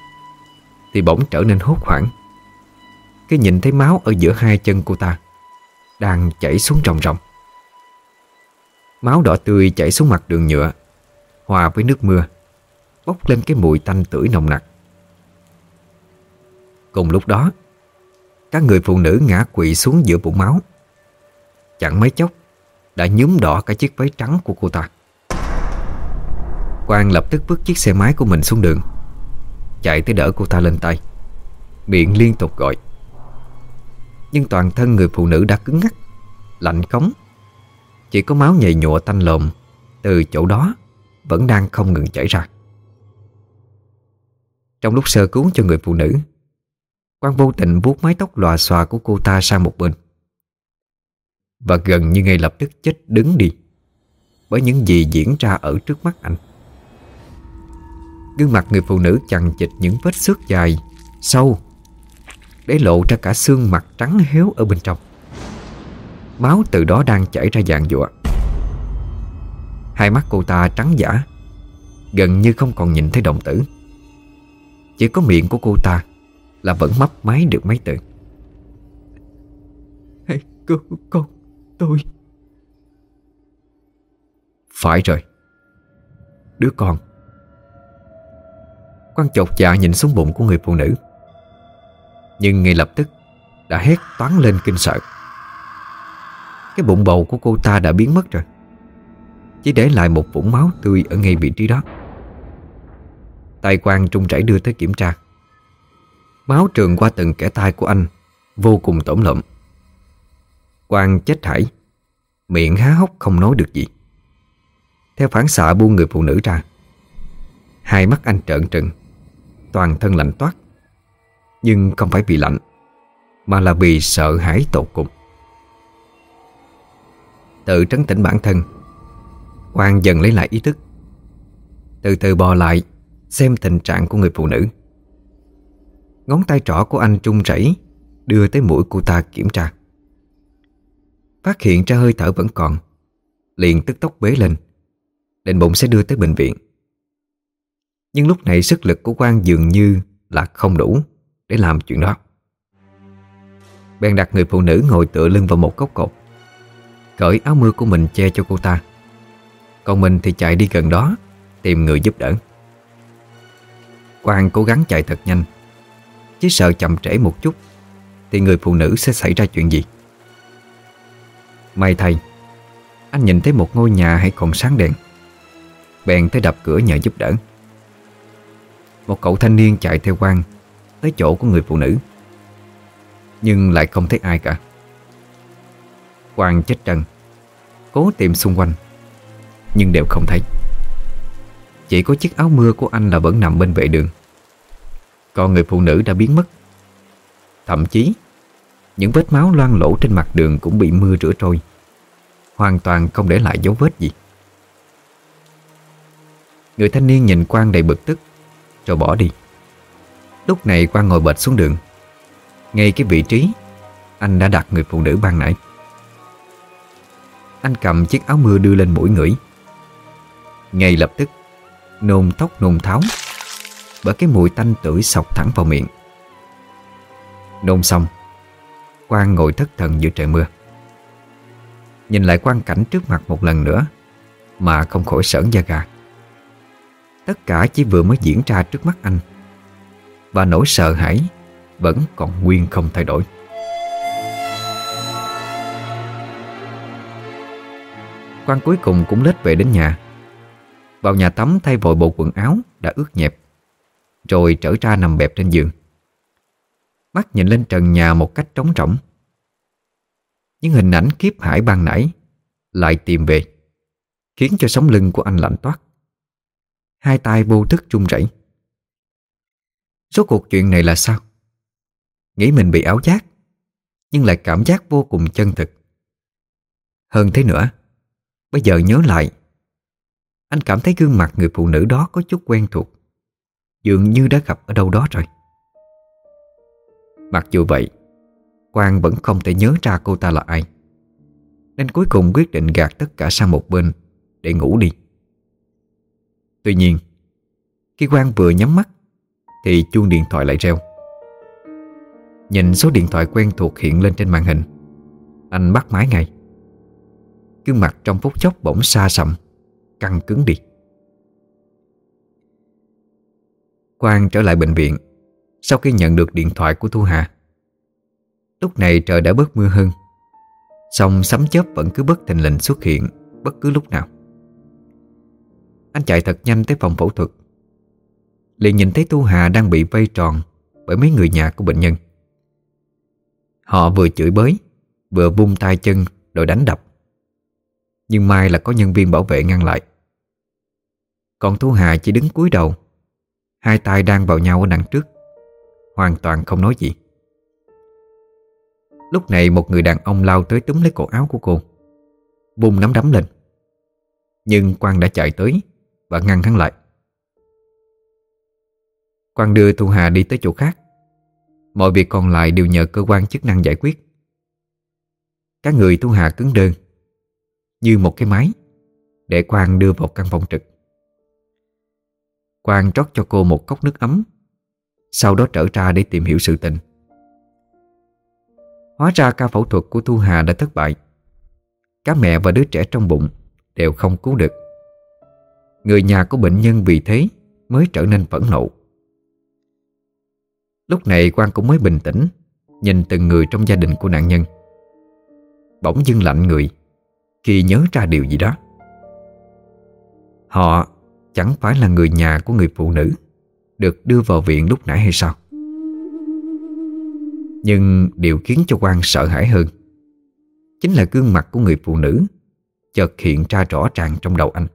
Thì bỗng trở nên hốt hoảng. Khi nhìn thấy máu ở giữa hai chân cô ta, Đang chảy xuống ròng ròng. Máu đỏ tươi chảy xuống mặt đường nhựa, Hòa với nước mưa, Bốc lên cái mùi tanh tưởi nồng nặc. Cùng lúc đó. Các người phụ nữ ngã quỵ xuống giữa bụng máu. Chẳng mấy chốc, Đã nhúm đỏ cả chiếc váy trắng của cô ta. Quang lập tức bước chiếc xe máy của mình xuống đường. Chạy tới đỡ cô ta lên tay. Miệng liên tục gọi. Nhưng toàn thân người phụ nữ đã cứng ngắc, Lạnh cống. Chỉ có máu nhầy nhụa tanh lồm Từ chỗ đó Vẫn đang không ngừng chảy ra. Trong lúc sơ cứu cho người phụ nữ Quang vô tình vuốt mái tóc lòa xòa của cô ta sang một bên. Và gần như ngay lập tức chết đứng đi, Bởi những gì diễn ra ở trước mắt anh. Gương mặt người phụ nữ chằng chịt những vết xước dài Sâu, Để lộ ra cả xương mặt trắng héo ở bên trong. Máu từ đó đang chảy ra dạng dụa Hai mắt cô ta trắng giả, Gần như không còn nhìn thấy động tử. Chỉ có miệng của cô ta. Là vẫn mấp máy được mấy từ. Hãy cứu con tôi. Phải rồi. Đứa con. Quang chột dạ nhìn xuống bụng của người phụ nữ. Nhưng ngay lập tức Đã hét toán lên kinh sợ. Cái bụng bầu của cô ta đã biến mất rồi. Chỉ để lại một vũng máu tươi Ở ngay vị trí đó. Tay Quang trung chảy đưa tới kiểm tra Máu trường qua từng kẻ tay của anh, Vô cùng tổn lợm Quang chết hãi Miệng há hốc không nói được gì. Theo phản xạ buông người phụ nữ ra, Hai mắt anh trợn trừng, Toàn thân lạnh toát. Nhưng không phải vì lạnh, Mà là vì sợ hãi tột cùng. Tự trấn tĩnh bản thân, Quang dần lấy lại ý thức. Từ từ bò lại, Xem tình trạng của người phụ nữ. Ngón tay trỏ của anh trung rẩy, Đưa tới mũi cô ta kiểm tra. Phát hiện ra hơi thở vẫn còn, Liền tức tốc bế lên. Định bụng sẽ đưa tới bệnh viện. Nhưng lúc này sức lực của Quang dường như là không đủ Để làm chuyện đó. Bèn đặt người phụ nữ ngồi tựa lưng vào một góc cột, Cởi áo mưa của mình che cho cô ta. Còn mình thì chạy đi gần đó, Tìm người giúp đỡ. Quang cố gắng chạy thật nhanh. Chỉ sợ chậm trễ một chút, Thì người phụ nữ sẽ xảy ra chuyện gì? May thay, Anh nhìn thấy một ngôi nhà hay còn sáng đèn. Bèn tới đập cửa nhờ giúp đỡ. Một cậu thanh niên chạy theo Quang Tới chỗ của người phụ nữ, Nhưng lại không thấy ai cả. Quang chết trần, Cố tìm xung quanh, Nhưng đều không thấy. Chỉ có chiếc áo mưa của anh là vẫn nằm bên vệ đường. Còn người phụ nữ đã biến mất. Thậm chí, Những vết máu loang lỗ trên mặt đường Cũng bị mưa rửa trôi. Hoàn toàn không để lại dấu vết gì. Người thanh niên nhìn Quang đầy bực tức, Rồi bỏ đi. Lúc này Quang ngồi bệt xuống đường. Ngay cái vị trí Anh đã đặt người phụ nữ ban nãy. Anh cầm chiếc áo mưa đưa lên mũi ngửi. Ngay lập tức, Nôn tóc nôn tháo. Bởi cái mùi tanh tưởi sọc thẳng vào miệng. Nôn xong, Quang ngồi thất thần giữa trời mưa. Nhìn lại quang cảnh trước mặt một lần nữa Mà không khỏi sởn da gà. Tất cả chỉ vừa mới diễn ra trước mắt anh. Và nỗi sợ hãi Vẫn còn nguyên không thay đổi. Quang cuối cùng cũng lết về đến nhà. Vào nhà tắm thay vội bộ quần áo Đã ướt nhẹp. Rồi trở ra nằm bẹp trên giường. Mắt nhìn lên trần nhà một cách trống rỗng. Những hình ảnh kiếp hải ban nãy Lại tìm về, Khiến cho sống lưng của anh lạnh toát. Hai tay vô thức run rẩy. Số cuộc chuyện này là sao? Nghĩ mình bị áo giác, Nhưng lại cảm giác vô cùng chân thực. Hơn thế nữa, Bây giờ nhớ lại, Anh cảm thấy gương mặt người phụ nữ đó có chút quen thuộc. Dường như đã gặp ở đâu đó rồi. Mặc dù vậy, Quang vẫn không thể nhớ ra cô ta là ai. Nên cuối cùng quyết định gạt tất cả sang một bên Để ngủ đi. Tuy nhiên, Khi Quang vừa nhắm mắt, Thì chuông điện thoại lại reo. Nhìn số điện thoại quen thuộc hiện lên trên màn hình, Anh bắt máy ngay. Gương mặt trong phút chốc bỗng xa sầm, Căng cứng đi. Quang trở lại bệnh viện. Sau khi nhận được điện thoại của Thu Hà, Lúc này trời đã bớt mưa hơn. Xong sấm chớp vẫn cứ bất thình lình xuất hiện Bất cứ lúc nào. Anh chạy thật nhanh tới phòng phẫu thuật. Liền nhìn thấy Tu Hà đang bị vây tròn Bởi mấy người nhà của bệnh nhân. Họ vừa chửi bới, Vừa vung tay chân rồi đánh đập. Nhưng may là có nhân viên bảo vệ ngăn lại. Còn Thu Hà chỉ đứng cúi đầu Hai tay đang vào nhau ở đằng trước. Hoàn toàn không nói gì. Lúc này một người đàn ông lao tới túm lấy cổ áo của cô. Vung nắm đấm lên. Nhưng Quang đã chạy tới Và ngăn hắn lại. Quang đưa Thu Hà đi tới chỗ khác. Mọi việc còn lại đều nhờ cơ quan chức năng giải quyết. Các người Thu Hà cứng đơn Như một cái máy Để Quang đưa vào căn phòng trực. Quang trót cho cô một cốc nước ấm. Sau đó trở ra để tìm hiểu sự tình. Hóa ra ca phẫu thuật của Thu Hà đã thất bại. Cả mẹ và đứa trẻ trong bụng Đều không cứu được. Người nhà của bệnh nhân vì thế Mới trở nên phẫn nộ. Lúc này Quang cũng mới bình tĩnh, Nhìn từng người trong gia đình của nạn nhân. Bỗng dưng lạnh người, Khi nhớ ra điều gì đó. Họ chẳng phải là người nhà của người phụ nữ Được đưa vào viện lúc nãy hay sao? Nhưng điều khiến cho Quang sợ hãi hơn Chính là gương mặt của người phụ nữ Chợt hiện ra rõ ràng trong đầu anh.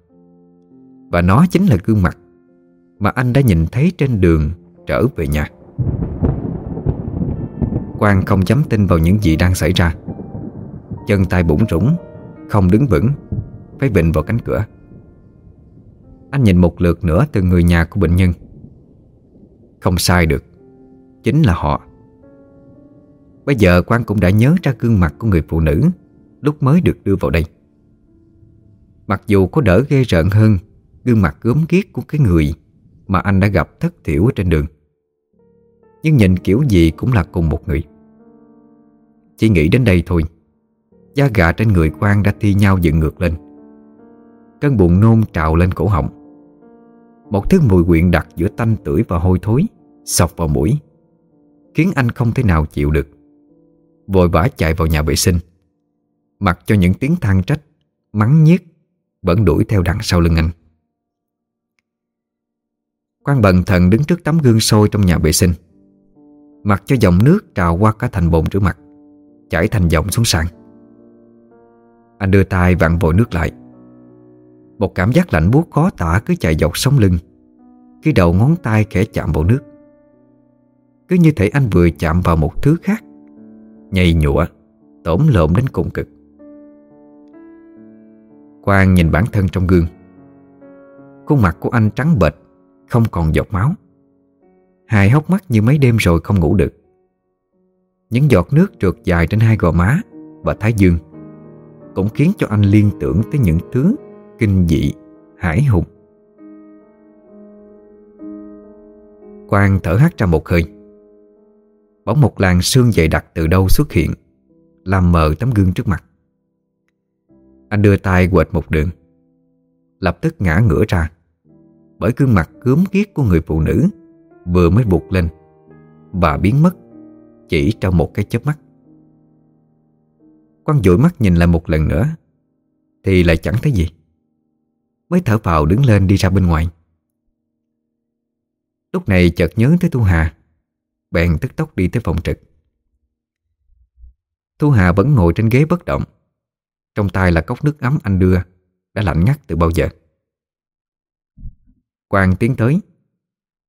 Và nó chính là gương mặt Mà anh đã nhìn thấy trên đường trở về nhà. Quang không dám tin vào những gì đang xảy ra. Chân tay bủng rủng Không đứng vững, Phải vịnh vào cánh cửa. Anh nhìn một lượt nữa từ người nhà của bệnh nhân. Không sai được, Chính là họ. Bây giờ quang cũng đã nhớ ra gương mặt của người phụ nữ Lúc mới được đưa vào đây. Mặc dù có đỡ ghê rợn hơn Gương mặt gớm ghiếc của cái người Mà anh đã gặp thất thiểu trên đường, Nhưng nhìn kiểu gì cũng là cùng một người. Chỉ nghĩ đến đây thôi, Da gà trên người quang đã thi nhau dựng ngược lên. Cơn bụng nôn trào lên cổ họng. Một thứ mùi quyện đặc giữa tanh tưởi và hôi thối Sọc vào mũi, Khiến anh không thể nào chịu được. Vội vã chạy vào nhà vệ sinh. Mặc cho những tiếng than trách, Mắng nhiếc, Vẫn đuổi theo đằng sau lưng anh. Quan bần thần đứng trước tấm gương sôi trong nhà vệ sinh, Mặc cho dòng nước trào qua cả thành bồn rửa mặt, Chảy thành dòng xuống sàn. Anh đưa tay vặn vội nước lại. Một cảm giác lạnh buốt khó tả cứ chạy dọc sống lưng. Khi đầu ngón tay khẽ chạm vào nước, Cứ như thể anh vừa chạm vào một thứ khác. Nhầy nhụa, Tổn lộn đến cùng cực. Quang nhìn bản thân trong gương. Khuôn mặt của anh trắng bệch, Không còn giọt máu. Hai hốc mắt như mấy đêm rồi không ngủ được. Những giọt nước trượt dài trên hai gò má Và thái dương Cũng khiến cho anh liên tưởng tới những thứ Kinh dị, hải hùng. Quang thở hắt ra một hơi. Bỗng một làn sương dày đặc từ đâu xuất hiện Làm mờ tấm gương trước mặt. Anh đưa tay quệt một đường. Lập tức ngã ngửa ra Bởi gương mặt gớm ghiếc của người phụ nữ Vừa mới bụt lên Và biến mất Chỉ trong một cái chớp mắt. Quang dụi mắt nhìn lại một lần nữa Thì lại chẳng thấy gì. Mới thở vào đứng lên đi ra bên ngoài. Lúc này chợt nhớ tới Thu Hà, Bèn tức tốc đi tới phòng trực. Thu Hà vẫn ngồi trên ghế bất động, Trong tay là cốc nước ấm anh đưa, Đã lạnh ngắt từ bao giờ. Quang tiến tới,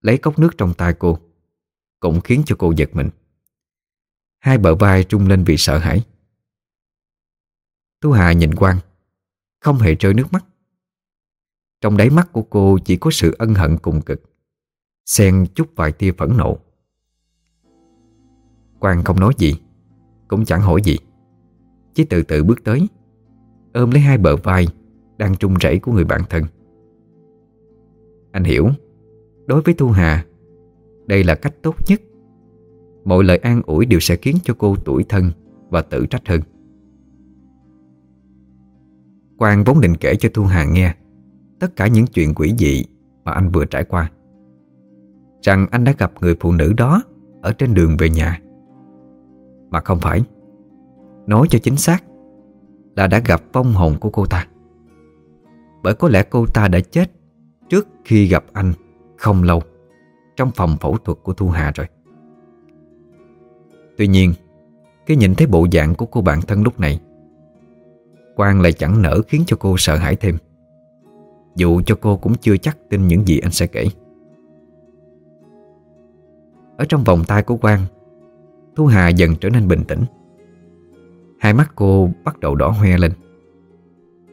Lấy cốc nước trong tay cô, Cũng khiến cho cô giật mình. Hai bờ vai trung lên vì sợ hãi. Thu Hà nhìn Quang, Không hề rơi nước mắt. Trong đáy mắt của cô chỉ có sự ân hận cùng cực. Xen chút vài tia phẫn nộ. Quang không nói gì, Cũng chẳng hỏi gì. Chỉ từ từ bước tới, Ôm lấy hai bờ vai Đang trung rẩy của người bạn thân. Anh hiểu, Đối với Thu Hà, Đây là cách tốt nhất. Mọi lời an ủi đều sẽ khiến cho cô tuổi thân Và tự trách hơn. Quang vốn định kể cho Thu Hà nghe Tất cả những chuyện quỷ dị Mà anh vừa trải qua. Rằng anh đã gặp người phụ nữ đó Ở trên đường về nhà. Mà không phải. Nói cho chính xác Là đã gặp vong hồn của cô ta. Bởi có lẽ cô ta đã chết Trước khi gặp anh Không lâu Trong phòng phẫu thuật của Thu Hà rồi. Tuy nhiên Khi nhìn thấy bộ dạng của cô bạn thân lúc này, Quang lại chẳng nỡ khiến cho cô sợ hãi thêm. Dù cho cô cũng chưa chắc tin những gì anh sẽ kể. Ở trong vòng tay của Quang, Thu Hà dần trở nên bình tĩnh. Hai mắt cô bắt đầu đỏ hoe lên.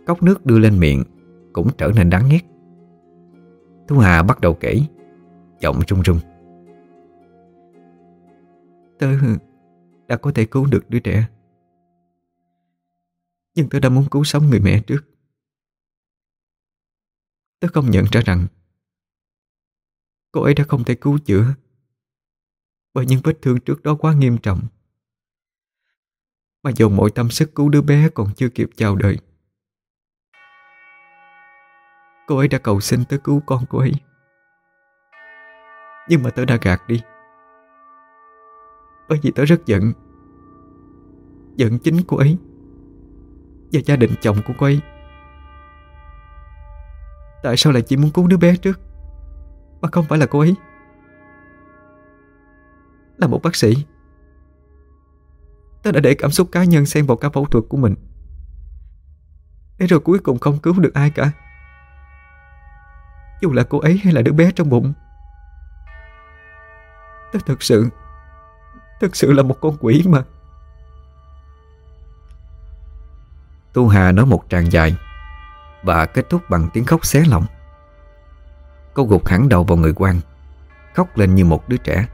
Cốc nước đưa lên miệng Cũng trở nên đáng ghét. Thu Hà bắt đầu kể, Giọng run run. Tớ đã có thể cứu được đứa trẻ. Nhưng tớ đã muốn cứu sống người mẹ trước. Tớ không nhận ra rằng Cô ấy đã không thể cứu chữa Bởi những vết thương trước đó quá nghiêm trọng. Mà dồn mọi tâm sức cứu đứa bé còn chưa kịp chào đời, Cô ấy đã cầu xin tớ cứu con cô ấy. Nhưng mà tớ đã gạt đi, Bởi vì tớ rất giận Giận chính cô ấy Và gia đình chồng của cô ấy. Tại sao lại chỉ muốn cứu đứa bé trước? Mà không phải là cô ấy. Là một bác sĩ. Tớ đã để cảm xúc cá nhân xen vào cả phẫu thuật của mình. Để rồi cuối cùng không cứu được ai cả. Dù là cô ấy hay là đứa bé trong bụng. Tớ thật sự Thật sự là một con quỷ mà. Tu Hà nói một tràng dài. Và kết thúc bằng tiếng khóc xé lòng. Cô gục hẳn đầu vào người quan Khóc lên như một đứa trẻ.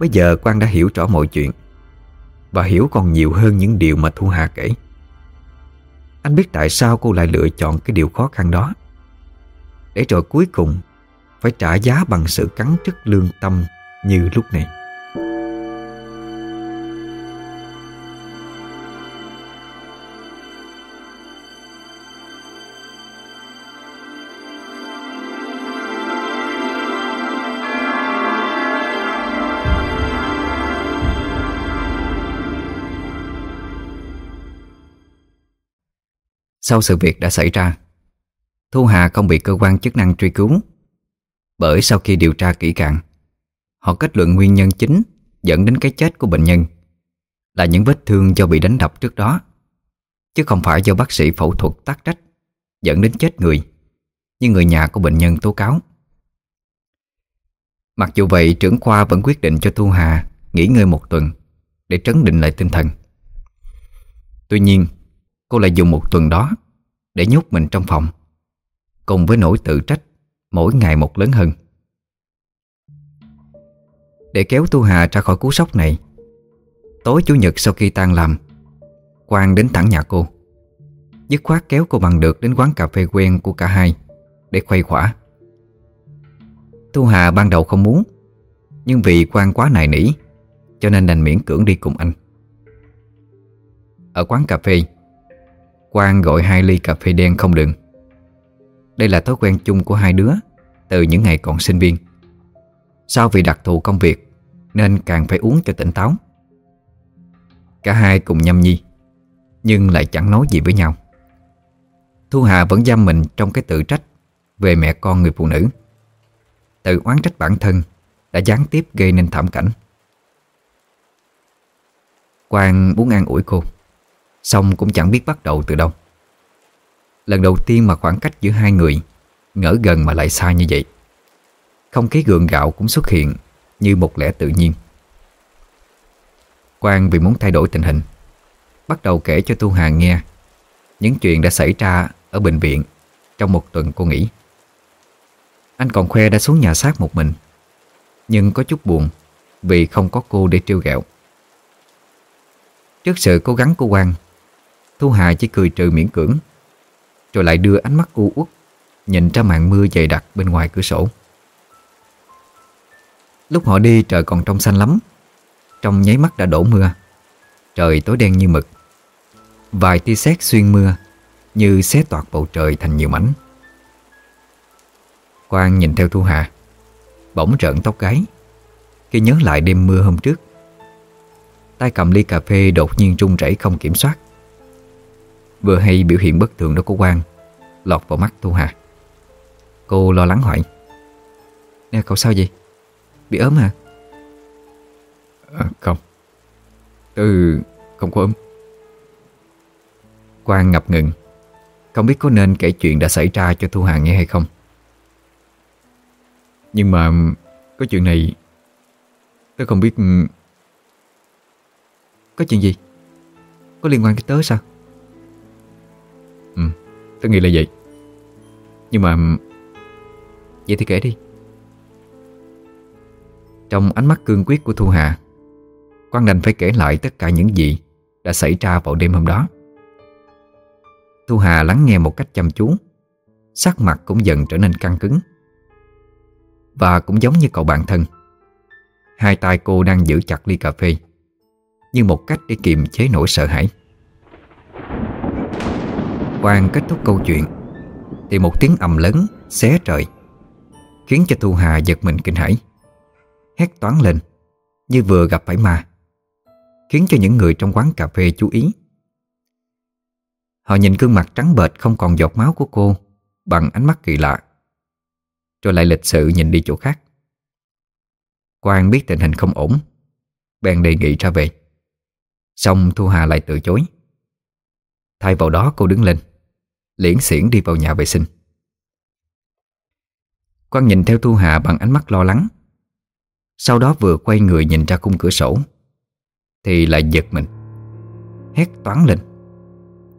Bây giờ quan đã hiểu rõ mọi chuyện Và hiểu còn nhiều hơn những điều mà Thu Hà kể. Anh biết tại sao cô lại lựa chọn cái điều khó khăn đó. Để rồi cuối cùng Phải trả giá bằng sự cắn trức lương tâm như lúc này. Sau sự việc đã xảy ra Thu Hà không bị cơ quan chức năng truy cứu Bởi sau khi điều tra kỹ càng Họ kết luận nguyên nhân chính dẫn đến cái chết của bệnh nhân là những vết thương do bị đánh đập trước đó chứ không phải do bác sĩ phẫu thuật tác trách dẫn đến chết người như người nhà của bệnh nhân tố cáo. Mặc dù vậy trưởng khoa vẫn quyết định cho Thu Hà nghỉ ngơi một tuần để trấn định lại tinh thần. Tuy nhiên, cô lại dùng một tuần đó để nhốt mình trong phòng, cùng với nỗi tự trách mỗi ngày một lớn hơn. Để kéo Tu Hà ra khỏi cú sốc này, Tối Chủ nhật sau khi tan làm, Quang đến thẳng nhà cô, Dứt khoát kéo cô bằng được đến quán cà phê quen của cả hai Để khuây khỏa Thu Hà ban đầu không muốn, Nhưng vì Quang quá nài nỉ, Cho nên đành miễn cưỡng đi cùng anh Ở quán cà phê Quang gọi hai ly cà phê đen không đường. Đây là thói quen chung của hai đứa Từ những ngày còn sinh viên. Sau vì đặc thù công việc Nên càng phải uống cho tỉnh táo. Cả hai cùng nhâm nhi, Nhưng lại chẳng nói gì với nhau. Thu Hà vẫn giam mình trong cái tự trách Về mẹ con người phụ nữ. Tự oán trách bản thân Đã gián tiếp gây nên thảm cảnh. Quang muốn an ủi cô. Xong cũng chẳng biết bắt đầu từ đâu. Lần đầu tiên mà khoảng cách giữa hai người Ngỡ gần mà lại xa như vậy, Không khí gượng gạo cũng xuất hiện Như một lẽ tự nhiên. Quang vì muốn thay đổi tình hình, Bắt đầu kể cho Tu Hà nghe Những chuyện đã xảy ra ở bệnh viện Trong một tuần cô nghỉ Anh còn khoe đã xuống nhà xác một mình, Nhưng có chút buồn Vì không có cô để trêu ghẹo. Trước sự cố gắng của Quang Thu Hà chỉ cười trừ miễn cưỡng, Rồi lại đưa ánh mắt u uất Nhìn ra màn mưa dày đặc bên ngoài cửa sổ. Lúc họ đi, trời còn trong xanh lắm, Trong nháy mắt đã đổ mưa. Trời tối đen như mực, Vài tia sét xuyên mưa Như xé toạc bầu trời thành nhiều mảnh. Quang nhìn theo Thu Hà, Bỗng trợn tóc gáy, Khi nhớ lại đêm mưa hôm trước. Tay cầm ly cà phê đột nhiên run rẩy không kiểm soát. Vừa hay biểu hiện bất thường đó của Quang Lọt vào mắt Thu Hà Cô lo lắng hỏi Nè cậu sao vậy? Bị ốm hả? À, không Tư không có ốm Quang ngập ngừng Không biết có nên kể chuyện đã xảy ra cho Thu Hà nghe hay không Nhưng mà Có chuyện này Tớ không biết Có chuyện gì? Có liên quan tới tớ sao? Tôi nghĩ là vậy. Nhưng mà, Vậy thì kể đi. Trong ánh mắt cương quyết của Thu Hà, Quang đành phải kể lại tất cả những gì Đã xảy ra vào đêm hôm đó. Thu Hà lắng nghe một cách chăm chú, Sắc mặt cũng dần trở nên căng cứng. Và cũng giống như cậu bạn thân, Hai tay cô đang giữ chặt ly cà phê Như một cách để kiềm chế nỗi sợ hãi. Quang kết thúc câu chuyện. Thì một tiếng ầm lớn xé trời, Khiến cho Thu Hà giật mình kinh hãi. Hét toán lên, Như vừa gặp phải ma, Khiến cho những người trong quán cà phê chú ý. Họ nhìn gương mặt trắng bệch không còn giọt máu của cô Bằng ánh mắt kỳ lạ, Rồi lại lịch sự nhìn đi chỗ khác. Quang biết tình hình không ổn, Bèn đề nghị ra về. Xong Thu Hà lại từ chối. Thay vào đó cô đứng lên. Liễn xiển đi vào nhà vệ sinh. Quang nhìn theo Thu Hà bằng ánh mắt lo lắng. Sau đó vừa quay người nhìn ra khung cửa sổ, Thì lại giật mình. Hét toán lên.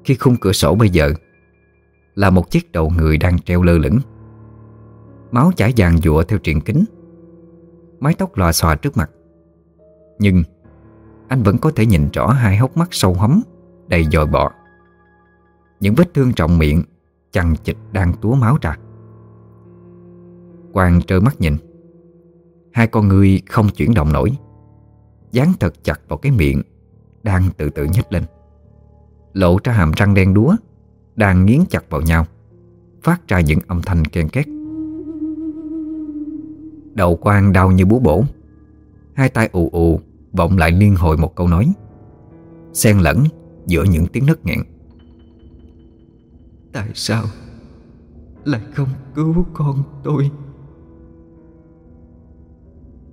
Khi khung cửa sổ bây giờ Là một chiếc đầu người đang treo lơ lửng. Máu chảy vàng dụa theo triền kính. Mái tóc lòa xòa trước mặt. Nhưng Anh vẫn có thể nhìn rõ hai hốc mắt sâu hấm Đầy dòi bọ. Những vết thương trọng miệng, Chằng chịch đang túa máu ra. Quang trơ mắt nhìn. Hai con người không chuyển động nổi. Dán thật chặt vào cái miệng, Đang từ từ nhếch lên. Lộ ra hàm răng đen đúa, Đang nghiến chặt vào nhau, Phát ra những âm thanh ken két. Đầu Quang đau như búa bổ. Hai tay ù ù, Vọng lại liên hồi một câu nói. Xen lẫn giữa những tiếng nấc nghẹn. Tại sao Lại không cứu con tôi?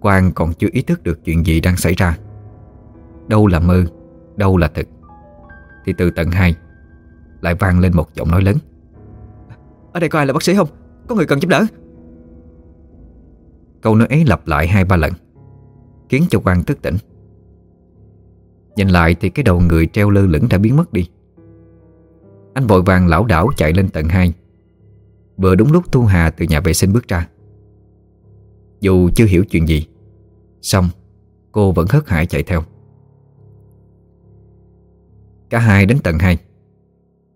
Quang còn chưa ý thức được chuyện gì đang xảy ra. Đâu là mơ Đâu là thực Thì từ tận hai Lại vang lên một giọng nói lớn. Ở đây có ai là bác sĩ không? Có người cần giúp đỡ. Câu nói ấy lặp lại hai ba lần Khiến cho Quang thức tỉnh. Nhìn lại thì cái đầu người treo lơ lửng đã biến mất đi anh vội vàng lão đảo chạy lên tầng 2 Vừa đúng lúc Thu Hà từ nhà vệ sinh bước ra. Dù chưa hiểu chuyện gì, Xong, Cô vẫn hớt hải chạy theo. Cả hai đến tầng 2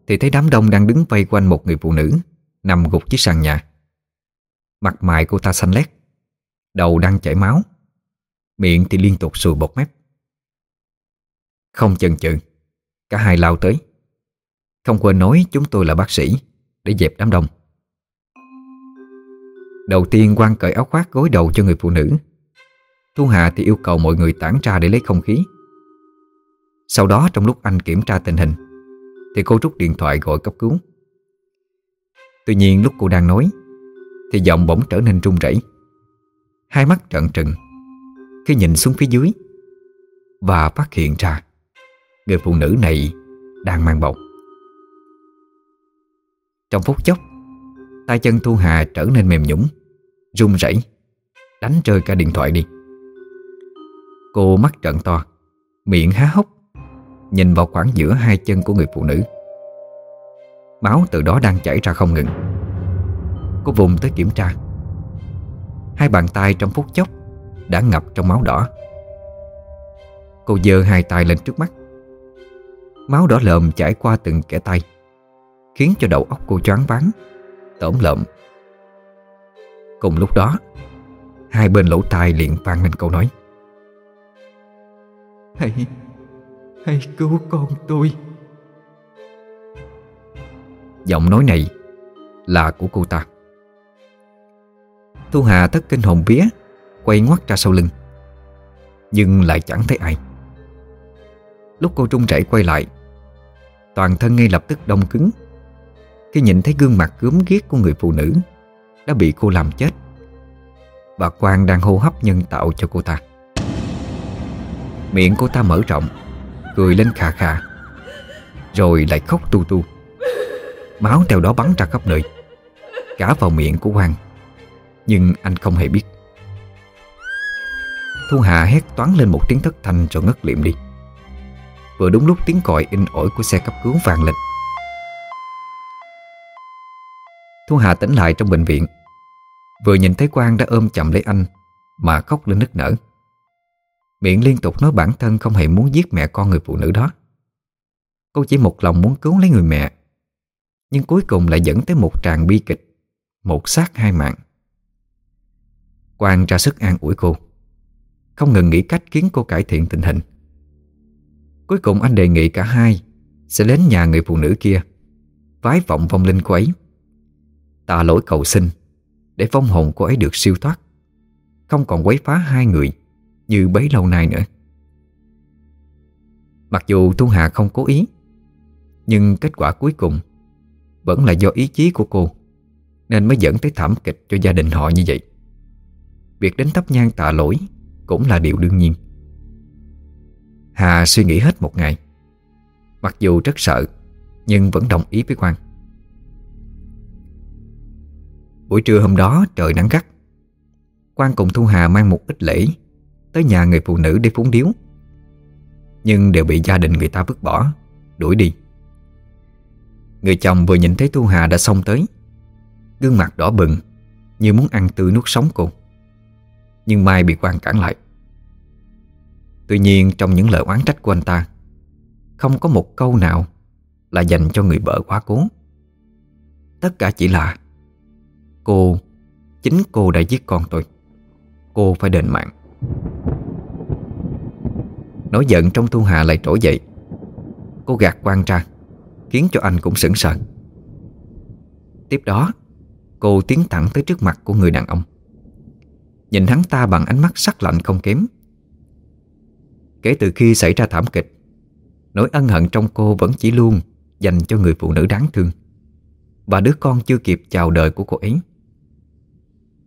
Thì thấy đám đông đang đứng vây quanh một người phụ nữ Nằm gục dưới sàn nhà. Mặt mày cô ta xanh lét, Đầu đang chảy máu, Miệng thì liên tục sùi bọt mép. Không chần chừ, Cả hai lao tới. Không quên nói chúng tôi là bác sĩ, Để dẹp đám đông. Đầu tiên quan cởi áo khoác gối đầu cho người phụ nữ. Thu Hà thì yêu cầu mọi người tản ra để lấy không khí. Sau đó trong lúc anh kiểm tra tình hình, Thì cô rút điện thoại gọi cấp cứu. Tuy nhiên lúc cô đang nói, Thì giọng bỗng trở nên run rẩy. Hai mắt trợn trừng Khi nhìn xuống phía dưới Và phát hiện ra Người phụ nữ này đang mang bầu. Trong phút chốc, tay chân Thu Hà trở nên mềm nhũng, Run rẩy, Đánh rơi cả điện thoại đi. Cô mắt trợn to, Miệng há hốc, Nhìn vào khoảng giữa hai chân của người phụ nữ. Máu từ đó đang chảy ra không ngừng. Cô vùng tới kiểm tra. Hai bàn tay trong phút chốc Đã ngập trong máu đỏ. Cô giơ hai tay lên trước mắt. Máu đỏ lợm chảy qua từng kẻ tay. Khiến cho đầu óc cô choáng váng. Tổm lợm Cùng lúc đó Hai bên lỗ tai liền vang lên câu nói. Hãy Hãy cứu con tôi. Giọng nói này Là của cô ta. Thu Hà thất kinh hồn vía Quay ngoắt ra sau lưng Nhưng lại chẳng thấy ai. Lúc cô trung chảy quay lại Toàn thân ngay lập tức đông cứng khi nhìn thấy gương mặt gớm ghiếc của người phụ nữ, Đã bị cô làm chết. Bà Quang đang hô hấp nhân tạo cho cô ta. Miệng cô ta mở rộng, Cười lên khà khà, Rồi lại khóc tu tu. Máu theo đó bắn ra khắp nơi, Cả vào miệng của Quang. Nhưng anh không hề biết. Thu Hà hét toán lên một tiếng thất thanh rồi ngất liệm đi. Vừa đúng lúc tiếng còi in ỏi của xe cấp cứu vang lên. Thu Hà tỉnh lại trong bệnh viện. Vừa nhìn thấy Quang đã ôm chậm lấy anh, Mà khóc lên nức nở. Miệng liên tục nói bản thân không hề muốn giết mẹ con người phụ nữ đó. Cô chỉ một lòng muốn cứu lấy người mẹ, Nhưng cuối cùng lại dẫn tới một tràng bi kịch, Một xác hai mạng. Quang ra sức an ủi cô, Không ngừng nghĩ cách khiến cô cải thiện tình hình. Cuối cùng anh đề nghị cả hai Sẽ đến nhà người phụ nữ kia, Vái vọng vong linh cô ấy. Tạ lỗi cầu xin, Để vong hồn cô ấy được siêu thoát. Không còn quấy phá hai người Như bấy lâu nay nữa. Mặc dù Thu Hà không cố ý, Nhưng kết quả cuối cùng Vẫn là do ý chí của cô Nên mới dẫn tới thảm kịch cho gia đình họ như vậy. Việc đến thắp nhang tạ lỗi Cũng là điều đương nhiên. Hà suy nghĩ hết một ngày, Mặc dù rất sợ Nhưng vẫn đồng ý với Quang. Buổi trưa hôm đó trời nắng gắt. Quang cùng Thu Hà mang một ít lễ Tới nhà người phụ nữ để phúng điếu. Nhưng đều bị gia đình người ta vứt bỏ, Đuổi đi. Người chồng vừa nhìn thấy Thu Hà đã xông tới. Gương mặt đỏ bừng, Như muốn ăn tươi nuốt sống cô. Nhưng Mai bị Quang cản lại. Tuy nhiên trong những lời oán trách của anh ta, Không có một câu nào Là dành cho người vợ quá cố. Tất cả chỉ là Cô, Chính cô đã giết con tôi. Cô phải đền mạng. Nói giận trong Thu Hà lại trỗi dậy. Cô gạt quan ra, Khiến cho anh cũng sững sờ. Tiếp đó, Cô tiến thẳng tới trước mặt của người đàn ông. Nhìn hắn ta bằng ánh mắt sắc lạnh không kém. Kể từ khi xảy ra thảm kịch, Nỗi ân hận trong cô vẫn chỉ luôn Dành cho người phụ nữ đáng thương. Và đứa con chưa kịp chào đời của cô ấy.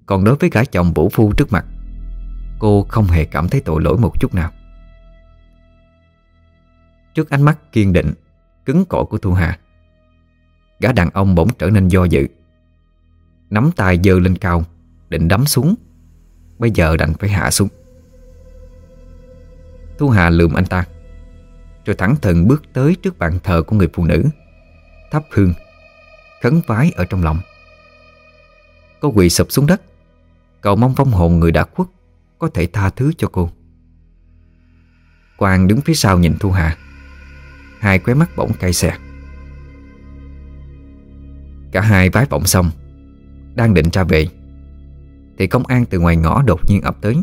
Còn đối với gã chồng vũ phu trước mặt, Cô không hề cảm thấy tội lỗi một chút nào. Trước ánh mắt kiên định, Cứng cỏi của Thu Hà, Gã đàn ông bỗng trở nên do dự. Nắm tay dơ lên cao, Định đấm xuống, Bây giờ đành phải hạ xuống. Thu Hà lườm anh ta, Rồi thẳng thừng bước tới trước bàn thờ của người phụ nữ, Thắp hương, Khấn vái ở trong lòng. Cô quỳ sụp xuống đất Cầu mong vong hồn người đã khuất, Có thể tha thứ cho cô. Quang đứng phía sau nhìn Thu Hà. Hai khóe mắt bỗng cay xè. Cả hai vái vọng xong, Đang định ra về, Thì công an từ ngoài ngõ đột nhiên ập tới.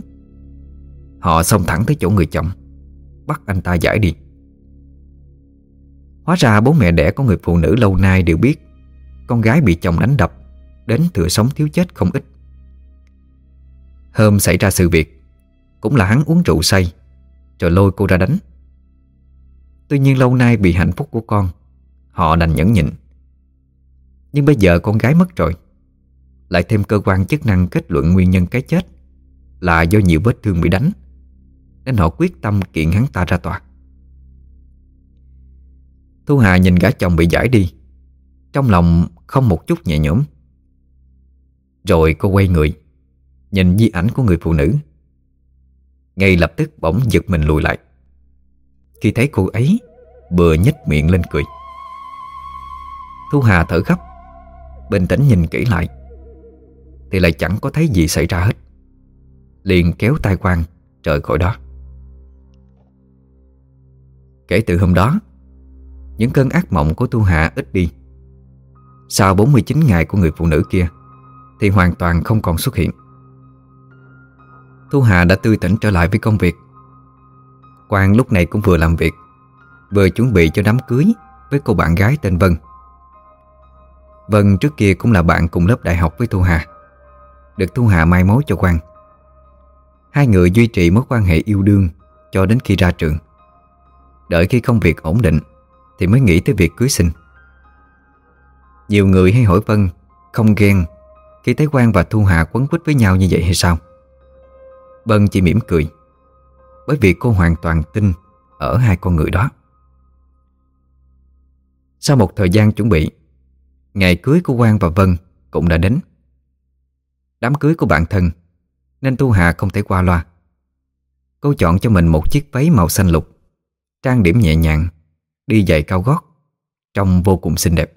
Họ xông thẳng tới chỗ người chồng, Bắt anh ta giải đi. Hóa ra bố mẹ đẻ của người phụ nữ lâu nay đều biết, Con gái bị chồng đánh đập, Đến thừa sống thiếu chết không ít. Hôm xảy ra sự việc, Cũng là hắn uống rượu say Rồi lôi cô ra đánh. Tuy nhiên lâu nay bị hạnh phúc của con, Họ đành nhẫn nhịn. Nhưng bây giờ con gái mất rồi, Lại thêm cơ quan chức năng kết luận nguyên nhân cái chết Là do nhiều vết thương bị đánh, Nên họ quyết tâm kiện hắn ta ra tòa. Thu Hà nhìn gã chồng bị giải đi, Trong lòng không một chút nhẹ nhõm. Rồi cô quay người Nhìn di ảnh của người phụ nữ. Ngay lập tức bỗng giật mình lùi lại. Khi thấy cô ấy Bừa nhếch miệng lên cười. Thu Hà thở gấp, Bình tĩnh nhìn kỹ lại. Thì lại chẳng có thấy gì xảy ra hết. Liền kéo tay quan Rời khỏi đó. Kể từ hôm đó, Những cơn ác mộng của Thu Hà ít đi. Sau 49 ngày của người phụ nữ kia, Thì hoàn toàn không còn xuất hiện. Thu Hà đã tươi tỉnh trở lại với công việc. Quang lúc này cũng vừa làm việc, Vừa chuẩn bị cho đám cưới Với cô bạn gái tên Vân. Vân trước kia cũng là bạn cùng lớp đại học với Thu Hà Được Thu Hà mai mối cho Quang. Hai người duy trì mối quan hệ yêu đương Cho đến khi ra trường. Đợi khi công việc ổn định Thì mới nghĩ tới việc cưới sinh. Nhiều người hay hỏi Vân Không ghen Khi thấy Quang và Thu Hà quấn quýt với nhau như vậy hay sao? Vân chỉ mỉm cười. Bởi vì cô hoàn toàn tin Ở hai con người đó. Sau một thời gian chuẩn bị, Ngày cưới của Quang và Vân Cũng đã đến. Đám cưới của bạn thân, Nên Thu Hà không thể qua loa. Cô chọn cho mình một chiếc váy màu xanh lục, Trang điểm nhẹ nhàng, Đi giày cao gót, Trông vô cùng xinh đẹp.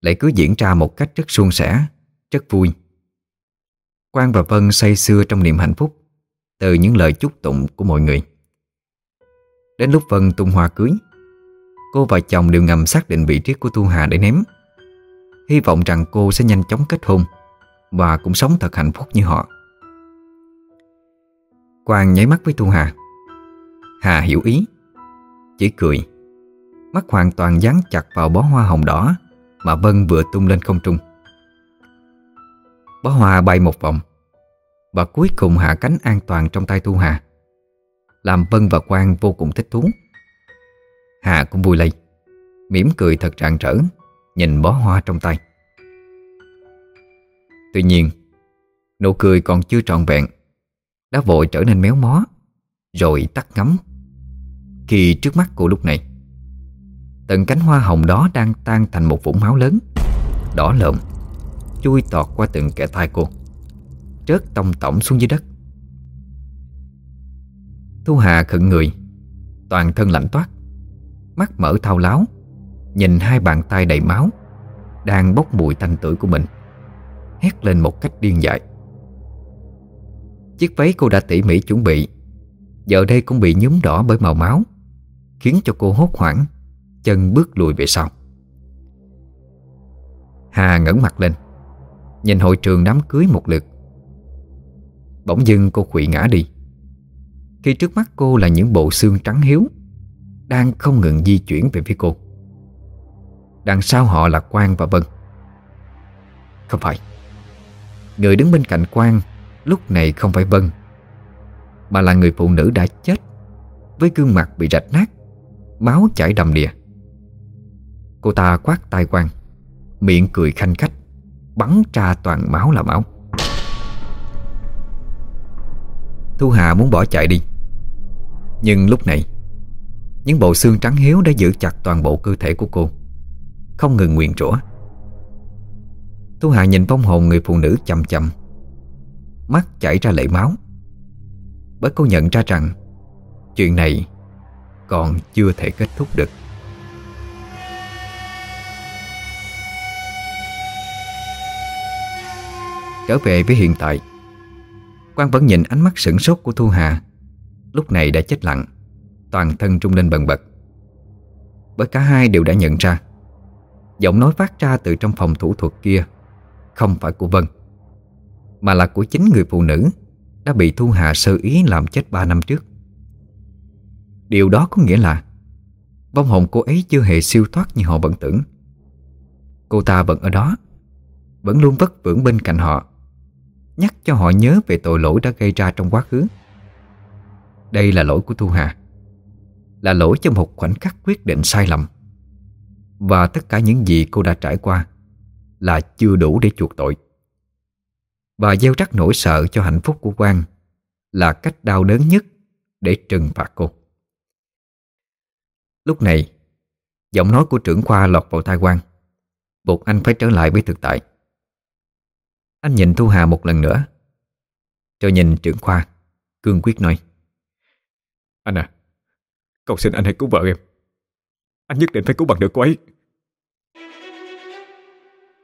Lễ cưới diễn ra một cách rất suôn sẻ, Rất vui. Quang và Vân say sưa trong niềm hạnh phúc Từ những lời chúc tụng của mọi người. Đến lúc Vân tung hoa cưới, Cô và chồng đều ngầm xác định vị trí của Thu Hà để ném. Hy vọng rằng cô sẽ nhanh chóng kết hôn Và cũng sống thật hạnh phúc như họ. Quang nháy mắt với Thu Hà. Hà hiểu ý, Chỉ cười. Mắt hoàn toàn dán chặt vào bó hoa hồng đỏ Mà Vân vừa tung lên không trung. Bó hoa bay một vòng. Và cuối cùng hạ cánh an toàn trong tay Thu Hà. Làm Vân và Quang vô cùng thích thú. Hà cũng vui lây. Mỉm cười thật rạng rỡ, Nhìn bó hoa trong tay. Tuy nhiên, Nụ cười còn chưa trọn vẹn. Đã vội trở nên méo mó, Rồi tắt ngấm. Khi trước mắt cô lúc này, Từng cánh hoa hồng đó đang tan thành một vũng máu lớn, Đỏ lợm. Chui tọt qua từng kẻ thai cô, Rớt tông tổng xuống dưới đất. Thu Hà khựng người, Toàn thân lạnh toát, Mắt mở thao láo, Nhìn hai bàn tay đầy máu Đang bốc mùi tanh tưởi của mình, Hét lên một cách điên dại. Chiếc váy cô đã tỉ mỉ chuẩn bị, Giờ đây cũng bị nhúm đỏ bởi màu máu, Khiến cho cô hốt hoảng, Chân bước lùi về sau. Hà ngẩng mặt lên Nhìn hội trường đám cưới một lượt. Bỗng dưng cô quỵ ngã đi. Khi trước mắt cô là những bộ xương trắng hiếu, Đang không ngừng di chuyển về phía cô. Đằng sau họ là Quang và Vân. Không phải. Người đứng bên cạnh Quang Lúc này không phải Vân, Mà là người phụ nữ đã chết Với gương mặt bị rạch nát, Máu chảy đầm đìa. Cô ta quát tai Quang, Miệng cười khanh khách. Bắn ra toàn máu là máu. Thu Hà muốn bỏ chạy đi. Nhưng lúc này, Những bộ xương trắng hiếu đã giữ chặt toàn bộ cơ thể của cô, Không ngừng nguyện rủa. Thu Hà nhìn vong hồn người phụ nữ chậm chậm Mắt chảy ra lệ máu. Bởi cô nhận ra rằng Chuyện này còn chưa thể kết thúc được. Trở về với hiện tại. Quang vẫn nhìn ánh mắt sửng sốt của Thu Hà. Lúc này đã chết lặng, Toàn thân trung lên bần bật. Bởi cả hai đều đã nhận ra, Giọng nói phát ra từ trong phòng thủ thuật kia Không phải của Vân, Mà là của chính người phụ nữ Đã bị Thu Hà sơ ý làm chết 3 năm trước. Điều đó có nghĩa là Vong hồn cô ấy chưa hề siêu thoát như họ vẫn tưởng. Cô ta vẫn ở đó, Vẫn luôn vất vưởng bên cạnh họ. Nhắc cho họ nhớ về tội lỗi đã gây ra trong quá khứ. Đây là lỗi của Thu Hà, Là lỗi cho một khoảnh khắc quyết định sai lầm. Và tất cả những gì cô đã trải qua Là chưa đủ để chuộc tội. Và gieo rắc nỗi sợ cho hạnh phúc của Quang Là cách đau đớn nhất Để trừng phạt cô. Lúc này, Giọng nói của trưởng khoa lọt vào tai Quang. Buộc anh phải trở lại với thực tại anh nhìn Thu Hà một lần nữa. Rồi nhìn trưởng khoa Cương quyết nói. Anh à Cầu xin anh hãy cứu vợ em. Anh nhất định phải cứu bằng được cô ấy.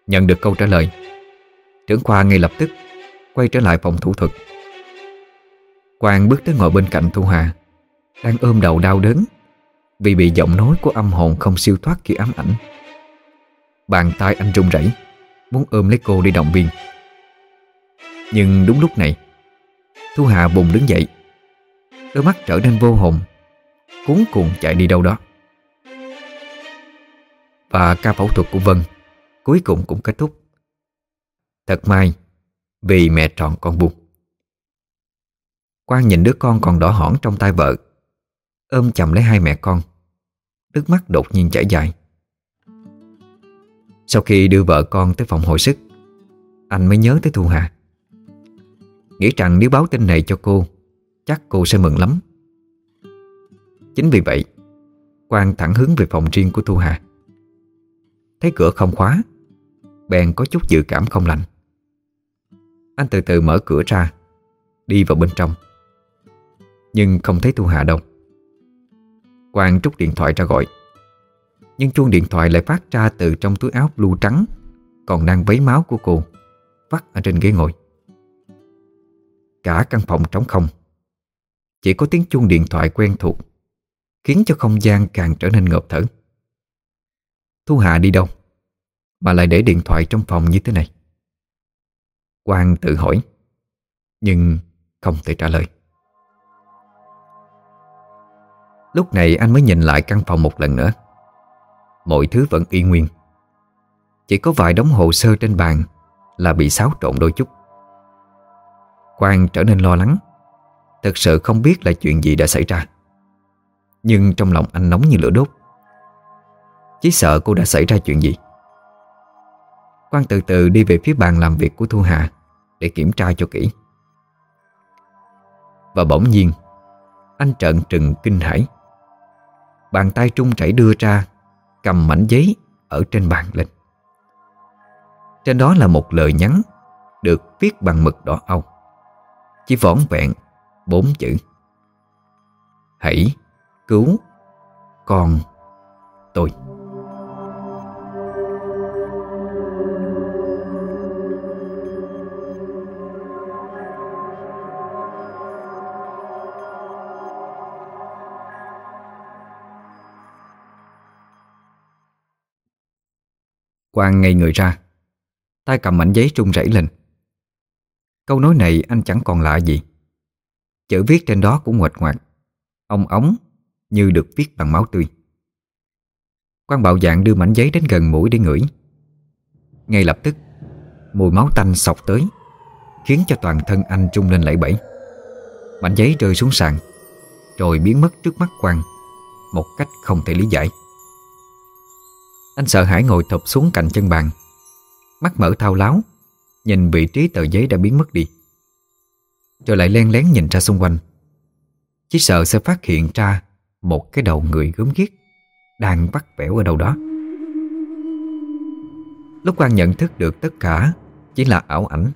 Nhận được câu trả lời Trưởng khoa ngay lập tức Quay trở lại phòng thủ thuật. Quang bước tới ngồi bên cạnh Thu Hà Đang ôm đầu đau đớn Vì bị giọng nói của âm hồn không siêu thoát kia ám ảnh. Bàn tay anh run rẩy Muốn ôm lấy cô đi động viên nhưng đúng lúc này, Thu Hà bùng đứng dậy. Đôi mắt trở nên vô hồn, Cuốn cuồng chạy đi đâu đó. Và ca phẫu thuật của Vân Cuối cùng cũng kết thúc. Thật may, Vì mẹ trọn con buồn. Quang nhìn đứa con còn đỏ hỏn trong tay vợ, Ôm chầm lấy hai mẹ con, Nước mắt đột nhiên chảy dài. Sau khi đưa vợ con tới phòng hồi sức, Anh mới nhớ tới Thu Hà. Nghĩ rằng nếu báo tin này cho cô, Chắc cô sẽ mừng lắm. Chính vì vậy, Quang thẳng hướng về phòng riêng của Thu Hà. Thấy cửa không khóa, Bèn có chút dự cảm không lành. Anh từ từ mở cửa ra, Đi vào bên trong. Nhưng không thấy Thu Hà đâu. Quang trút điện thoại ra gọi. Nhưng chuông điện thoại lại phát ra từ trong túi áo blue trắng, Còn đang vấy máu của cô, Vắt ở trên ghế ngồi. Cả căn phòng trống không. Chỉ có tiếng chuông điện thoại quen thuộc Khiến cho không gian càng trở nên ngợp thở. Thu Hà đi đâu? Mà lại để điện thoại trong phòng như thế này. Quang tự hỏi, Nhưng không thể trả lời. Lúc này anh mới nhìn lại căn phòng một lần nữa. Mọi thứ vẫn y nguyên. Chỉ có vài đống hồ sơ trên bàn Là bị xáo trộn đôi chút. Quang trở nên lo lắng. Thật sự không biết là chuyện gì đã xảy ra. Nhưng trong lòng anh nóng như lửa đốt. Chỉ sợ cô đã xảy ra chuyện gì? Quang từ từ đi về phía bàn làm việc của Thu Hà Để kiểm tra cho kỹ. Và bỗng nhiên, Anh trợn trừng kinh hãi. Bàn tay trung chảy đưa ra, Cầm mảnh giấy Ở trên bàn lên. Trên đó là một lời nhắn Được viết bằng mực đỏ âu chỉ vỏn vẹn Bốn chữ. Hãy cứu con tôi. Quang ngây người ra, Tay cầm mảnh giấy trung rẩy lên. Câu nói này anh chẳng còn lạ gì. Chữ viết trên đó cũng nguệch ngoạc. Ông ống như được viết bằng máu tươi. Quan bạo dạng đưa mảnh giấy đến gần mũi để ngửi. Ngay lập tức, Mùi máu tanh sọc tới, Khiến cho toàn thân anh trung lên lẫy bẫy. Mảnh giấy rơi xuống sàn, Rồi biến mất trước mắt Quang Một cách không thể lý giải. Anh sợ hãi ngồi thụp xuống cạnh chân bàn, Mắt mở thao láo Nhìn vị trí tờ giấy đã biến mất đi. Rồi lại len lén nhìn ra xung quanh. Chỉ sợ sẽ phát hiện ra Một cái đầu người gớm ghiếc Đang bắt vẻo ở đâu đó. Lúc quan nhận thức được tất cả Chỉ là ảo ảnh,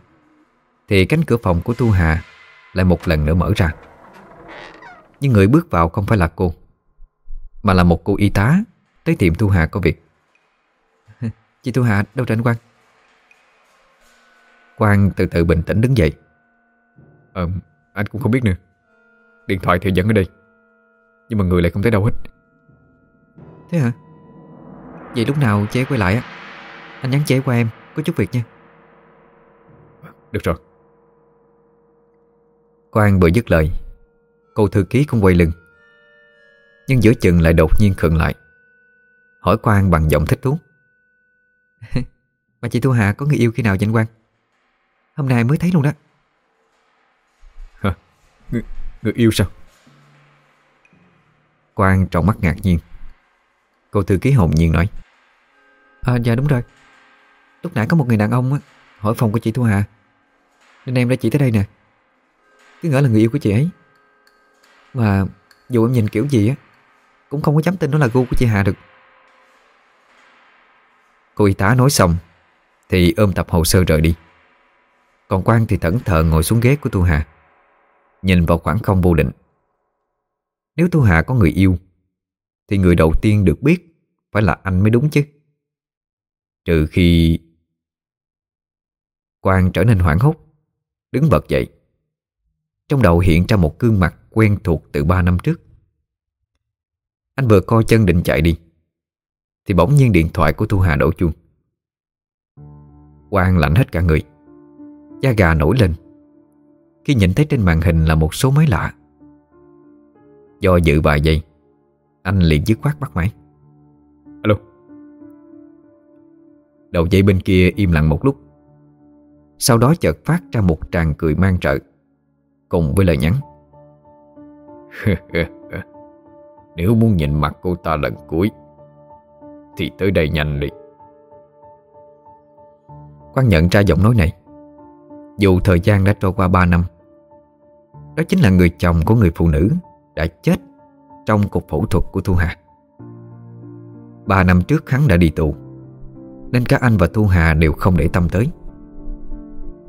Thì cánh cửa phòng của Tu Hà Lại một lần nữa mở ra. Nhưng người bước vào không phải là cô, Mà là một cô y tá Tới tìm Tu Hà có việc. Chị Tu Hà, đâu rảnh quang? Quang từ từ bình tĩnh đứng dậy. Ờ, anh cũng không biết nữa. Điện thoại thì vẫn ở đây Nhưng mà người lại không thấy đâu hết. Thế hả? Vậy lúc nào chế quay lại á? Anh nhắn chế qua em, có chút việc nha. Được rồi. Quang vừa dứt lời. Cô thư ký cũng quay lưng. Nhưng giữa chừng lại đột nhiên khựng lại. Hỏi Quang bằng giọng thích thú. Mà chị Thu Hà có người yêu khi nào vậy anh Quang? Hôm nay mới thấy luôn đó. Hả? Người, người yêu sao? Quang trọng mắt ngạc nhiên. Cô thư ký hồn nhiên nói. À dạ đúng rồi. Lúc nãy có một người đàn ông á Hỏi phòng của chị Thu Hà. Nên em đã chỉ tới đây nè. Cứ ngỡ là người yêu của chị ấy. Mà dù em nhìn kiểu gì á Cũng không có dám tin đó là gu của chị Hà được. Cô y tá nói xong Thì ôm tập hồ sơ rời đi còn Quang thì thẫn thờ ngồi xuống ghế của Tu Hà. Nhìn vào khoảng không vô định. Nếu Tu Hà có người yêu, Thì người đầu tiên được biết Phải là anh mới đúng chứ. Trừ khi Quang trở nên hoảng hốt, Đứng bật dậy. Trong đầu hiện ra một gương mặt quen thuộc từ ba năm trước. Anh vừa co chân định chạy đi, Thì bỗng nhiên điện thoại của Thu Hà đổ chuông. Quang lạnh hết cả người. Da gà nổi lên. Khi nhìn thấy trên màn hình là một số máy lạ. Do dự vài giây, Anh liền dứt khoát bắt máy. Alo. Đầu dây bên kia im lặng một lúc. Sau đó chợt phát ra một tràng cười mang trợ, Cùng với lời nhắn. Nếu muốn nhìn mặt cô ta lần cuối, Thì tới đây nhanh đi. Quang nhận ra giọng nói này. Dù thời gian đã trôi qua 3 năm, Đó chính là người chồng của người phụ nữ Đã chết Trong cuộc phẫu thuật của Thu Hà. Ba năm trước hắn đã đi tù, Nên cả anh và Thu Hà đều không để tâm tới.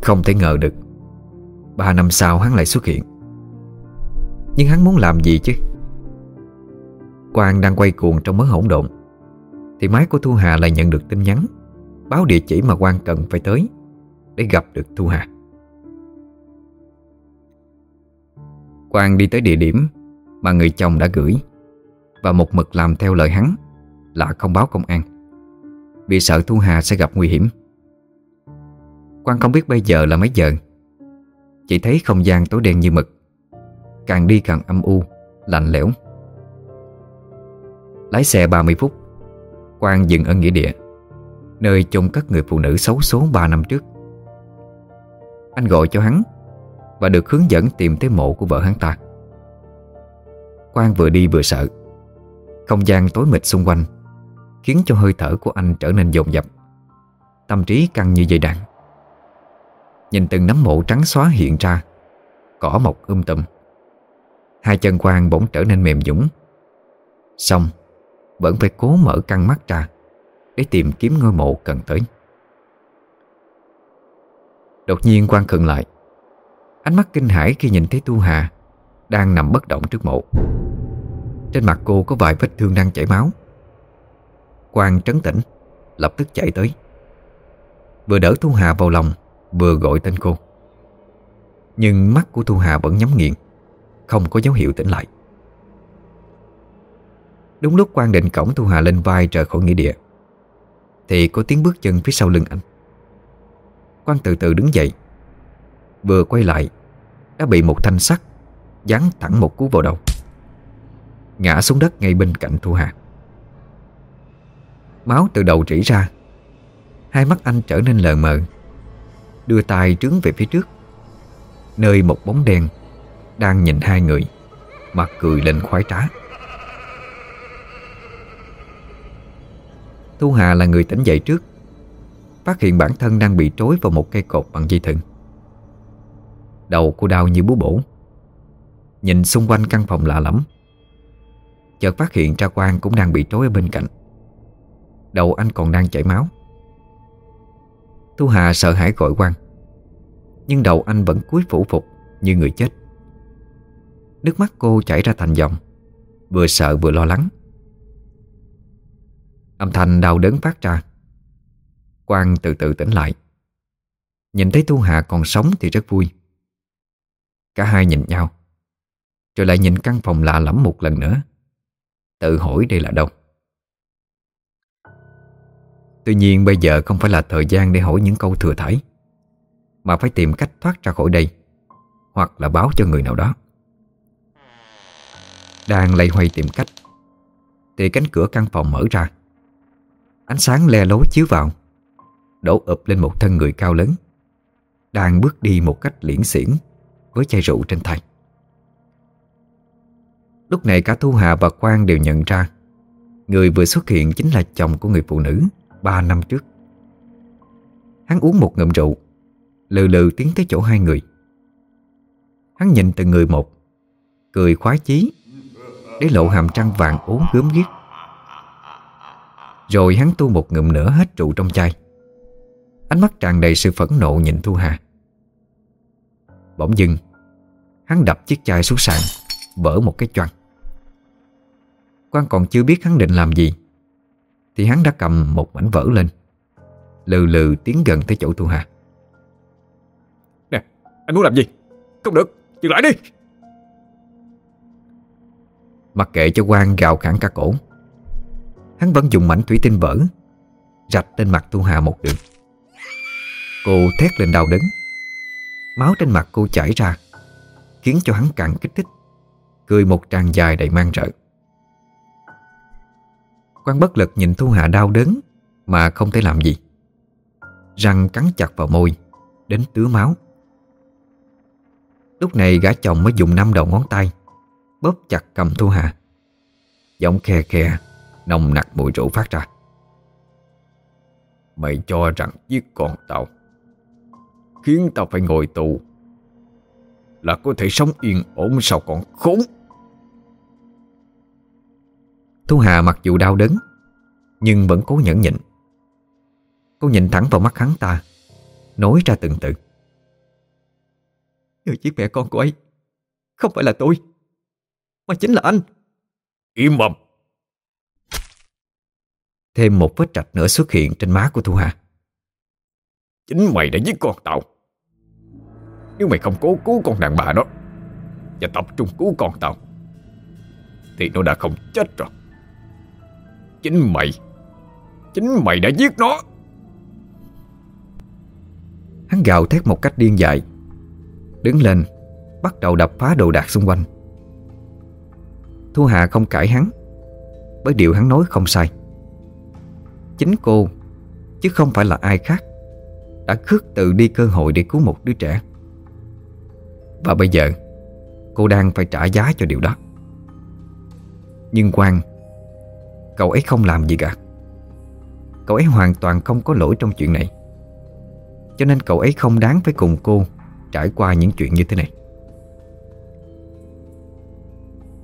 Không thể ngờ được, Ba năm sau hắn lại xuất hiện. Nhưng hắn muốn làm gì chứ? Quang đang quay cuồng trong mớ hỗn độn, Thì máy của Thu Hà lại nhận được tin nhắn, Báo địa chỉ mà Quang cần phải tới Để gặp được Thu Hà. Quang đi tới địa điểm Mà người chồng đã gửi. Và một mực làm theo lời hắn Là không báo công an. Vì sợ Thu Hà sẽ gặp nguy hiểm. Quang không biết bây giờ là mấy giờ. Chỉ thấy không gian tối đen như mực. Càng đi càng âm u, Lạnh lẽo. Lái xe 30 phút, Quang dừng ở nghĩa địa, Nơi chôn cất người phụ nữ xấu số 3 năm trước. Anh gọi cho hắn. Và được hướng dẫn tìm tới mộ của vợ hắn ta. Quang vừa đi vừa sợ. Không gian tối mịt xung quanh Khiến cho hơi thở của anh trở nên dồn dập. Tâm trí căng như dây đàn. Nhìn từng nấm mộ trắng xóa hiện ra, Cỏ mọc um tùm. Hai chân Quang bỗng trở nên mềm dũng Xong, Vẫn phải cố mở căng mắt ra Để tìm kiếm ngôi mộ cần tới. Đột nhiên Quang khựng lại. Ánh mắt kinh hãi khi nhìn thấy Tu Hà Đang nằm bất động trước mộ. Trên mặt cô có vài vết thương đang chảy máu. Quang trấn tĩnh, Lập tức chạy tới. Vừa đỡ Thu Hà vào lòng, Vừa gọi tên cô. Nhưng mắt của Thu Hà vẫn nhắm nghiền, Không có dấu hiệu tỉnh lại. Đúng lúc Quang định cổng Thu Hà lên vai rời khỏi nghĩa địa, Thì có tiếng bước chân phía sau lưng anh. Quang từ từ đứng dậy Vừa quay lại, Đã bị một thanh sắt Giáng thẳng một cú vào đầu. Ngã xuống đất ngay bên cạnh Thu Hà. Máu từ đầu rỉ ra, Hai mắt anh trở nên lờ mờ, Đưa tay trướng về phía trước, Nơi một bóng đen Đang nhìn hai người Mặt cười lên khoái trá. Thu Hà là người tỉnh dậy trước, Phát hiện bản thân đang bị trối vào một cây cột bằng dây thừng. Đầu cô đau như bú bổ. Nhìn xung quanh căn phòng lạ lắm Chợt phát hiện tra quan cũng đang bị trói ở bên cạnh. Đầu anh còn đang chảy máu. Thu Hà sợ hãi gọi quan Nhưng đầu anh vẫn cúi phủ phục Như người chết. Nước mắt cô chảy ra thành dòng, Vừa sợ vừa lo lắng. Âm thanh đau đớn phát ra. Quang từ từ tỉnh lại. Nhìn thấy Thu Hà còn sống thì rất vui. Cả hai nhìn nhau. Rồi lại nhìn căn phòng lạ lẫm một lần nữa. Tự hỏi đây là đâu? Tuy nhiên bây giờ không phải là thời gian để hỏi những câu thừa thải, Mà phải tìm cách thoát ra khỏi đây, Hoặc là báo cho người nào đó. Đang lây hoay tìm cách, Thì cánh cửa căn phòng mở ra. Ánh sáng le lối chiếu vào, Đổ ụp lên một thân người cao lớn, Đang bước đi một cách liễn xiển. Với chai rượu trên tay. Lúc này cả Thu Hà và Quang đều nhận ra, Người vừa xuất hiện chính là chồng của người phụ nữ Ba năm trước. Hắn uống một ngụm rượu, Lừ lừ tiến tới chỗ hai người. Hắn nhìn từng người một, Cười khoái chí, Để lộ hàm trăng vàng ốm gớm ghiếc. Rồi hắn tu một ngụm nữa hết rượu trong chai. Ánh mắt tràn đầy sự phẫn nộ nhìn Thu Hà. Bỗng dưng Hắn đập chiếc chai xuống sàn Vỡ một cái choăn Quang còn chưa biết hắn định làm gì Thì hắn đã cầm một mảnh vỡ lên Lừ lừ tiến gần tới chỗ Thu Hà. Nè anh muốn làm gì? Không được dừng lại đi. Mặc kệ cho Quang gào khẳng cả cổ Hắn vẫn dùng mảnh thủy tinh vỡ Rạch lên mặt Thu Hà một đường. Cô thét lên đau đớn Máu trên mặt cô chảy ra, Khiến cho hắn càng kích thích, Cười một tràng dài đầy mang rợ. Quan bất lực nhìn Thu Hà đau đớn Mà không thể làm gì. Răng cắn chặt vào môi, Đến tứa máu. Lúc này gã chồng mới dùng năm đầu ngón tay, Bóp chặt cầm Thu Hà. Giọng khe khe, Nồng nặc mùi rượu phát ra. Mày cho rằng giết con tao Khiến tao phải ngồi tù. Là có thể sống yên ổn sao còn khốn. Thu Hà mặc dù đau đớn Nhưng vẫn cố nhẫn nhịn. Cô nhìn thẳng vào mắt hắn ta Nói ra từng từ. Người giết mẹ con của ấy Không phải là tôi Mà chính là anh. Im mồm Thêm một vết rạch nữa xuất hiện trên má của Thu Hà. Chính mày đã giết con tao nếu mày không cố cứu con đàn bà đó Và tập trung cứu con tao, Thì nó đã không chết rồi. Chính mày Chính mày đã giết nó. Hắn gào thét một cách điên dại, Đứng lên, Bắt đầu đập phá đồ đạc xung quanh. Thu Hà không cãi hắn, Bởi điều hắn nói không sai. Chính cô, Chứ không phải là ai khác, Đã khước từ đi cơ hội để cứu một đứa trẻ. Và bây giờ, Cô đang phải trả giá cho điều đó. Nhưng Quang, Cậu ấy không làm gì cả. Cậu ấy hoàn toàn không có lỗi trong chuyện này. Cho nên cậu ấy không đáng phải cùng cô Trải qua những chuyện như thế này.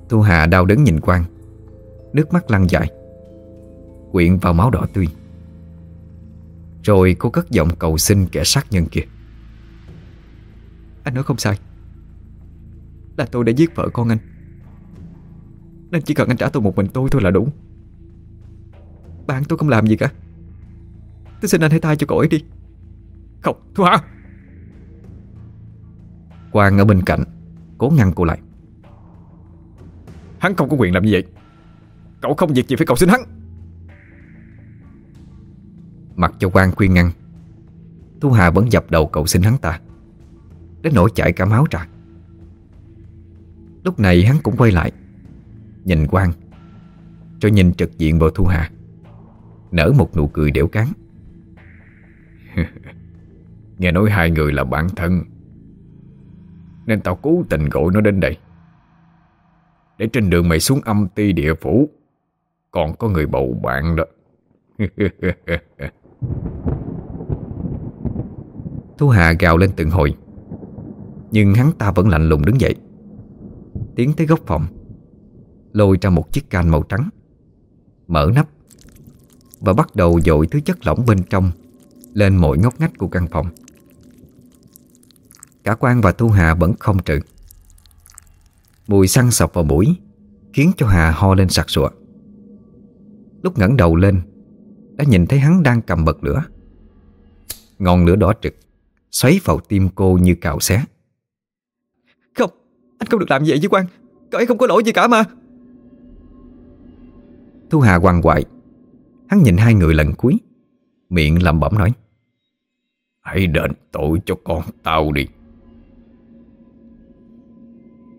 Thu Hà đau đớn nhìn Quang. Nước mắt lăn dài. Quyện vào máu đỏ tươi. Rồi cô cất giọng cầu xin kẻ sát nhân kia. Anh nói không sai. Là tôi đã giết vợ con anh. Nên chỉ cần anh trả tôi một mình tôi thôi là đủ. Bạn tôi không làm gì cả. Tôi xin anh hãy tha cho cậu ấy đi. Không Thu Hà Quang ở bên cạnh, Cố ngăn cô lại. Hắn không có quyền làm như vậy. Cậu không việc gì phải cầu xin hắn. Mặc cho quang khuyên ngăn, Thu Hà vẫn dập đầu cầu xin hắn ta. Đến nỗi chảy cả máu ra. Lúc này hắn cũng quay lại Nhìn quang, Cho nhìn trực diện vào Thu Hà. Nở một nụ cười đẻo cán. Nghe nói hai người là bạn thân Nên tao cố tình gọi nó đến đây. Để trên đường mày xuống âm ti địa phủ Còn có người bầu bạn đó. Thu Hà gào lên từng hồi Nhưng hắn ta vẫn lạnh lùng đứng dậy. Tiến tới góc phòng. Lôi ra một chiếc can màu trắng. Mở nắp. Và bắt đầu dội thứ chất lỏng bên trong, Lên mọi ngóc ngách của căn phòng. Cả quan và Thu Hà vẫn không trừ. Mùi xăng sọc vào mũi, Khiến cho Hà ho lên sặc sụa. Lúc ngẩng đầu lên, Đã nhìn thấy hắn đang cầm bật lửa. Ngọn lửa đỏ trực, Xoáy vào tim cô như cạo xé anh không được làm vậy với quan Cậu ấy không có lỗi gì cả mà. Thu Hà quằn quại. Hắn nhìn hai người lần cuối. Miệng lẩm bẩm nói, Hãy đền tội cho con tao đi.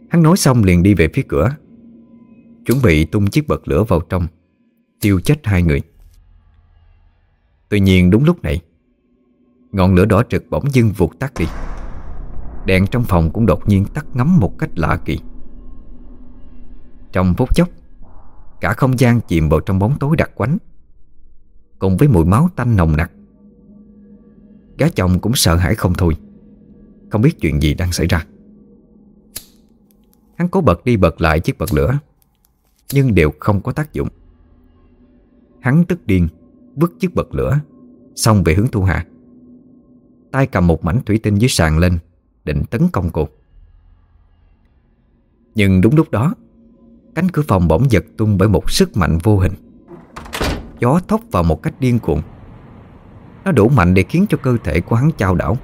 Hắn nói xong liền đi về phía cửa. Chuẩn bị tung chiếc bật lửa vào trong, Tiêu chết hai người. Tuy nhiên đúng lúc này, Ngọn lửa đỏ trực bỗng dưng vụt tắt đi. Đèn trong phòng cũng đột nhiên tắt ngấm một cách lạ kỳ. Trong phút chốc, Cả không gian chìm vào trong bóng tối đặc quánh, Cùng với mùi máu tanh nồng nặc. Gá chồng cũng sợ hãi không thôi, Không biết chuyện gì đang xảy ra. Hắn cố bật đi bật lại chiếc bật lửa, Nhưng đều không có tác dụng. Hắn tức điên, Vứt chiếc bật lửa, Xong về hướng Thu hạ. tay cầm một mảnh thủy tinh dưới sàn lên Định tấn công cô Nhưng đúng lúc đó, Cánh cửa phòng bỗng giật tung bởi một sức mạnh vô hình. Gió thốc vào một cách điên cuồng. Nó đủ mạnh để khiến cho cơ thể của hắn trao đảo.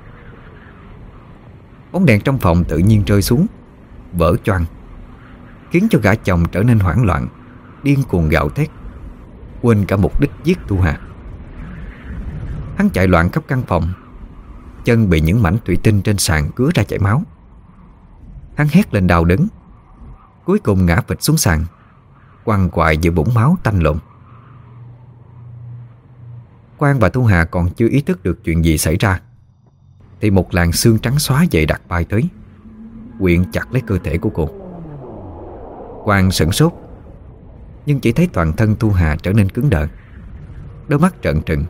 Bóng đèn trong phòng tự nhiên rơi xuống, Vỡ choang, Khiến cho gã chồng trở nên hoảng loạn, Điên cuồng gạo thét, Quên cả mục đích giết Thu Hà. Hắn chạy loạn khắp căn phòng Chân bị những mảnh thủy tinh trên sàn cứa ra chảy máu. Hắn hét lên đau đớn. Cuối cùng ngã vịt xuống sàn Quăng quại giữa bụng máu tanh lộn. Quang và Thu Hà còn chưa ý thức được chuyện gì xảy ra, Thì một làn xương trắng xóa dày đặc bay tới, Quyện chặt lấy cơ thể của cô. Quang sửng sốt, Nhưng chỉ thấy toàn thân Thu Hà trở nên cứng đờ. Đôi mắt trợn trừng,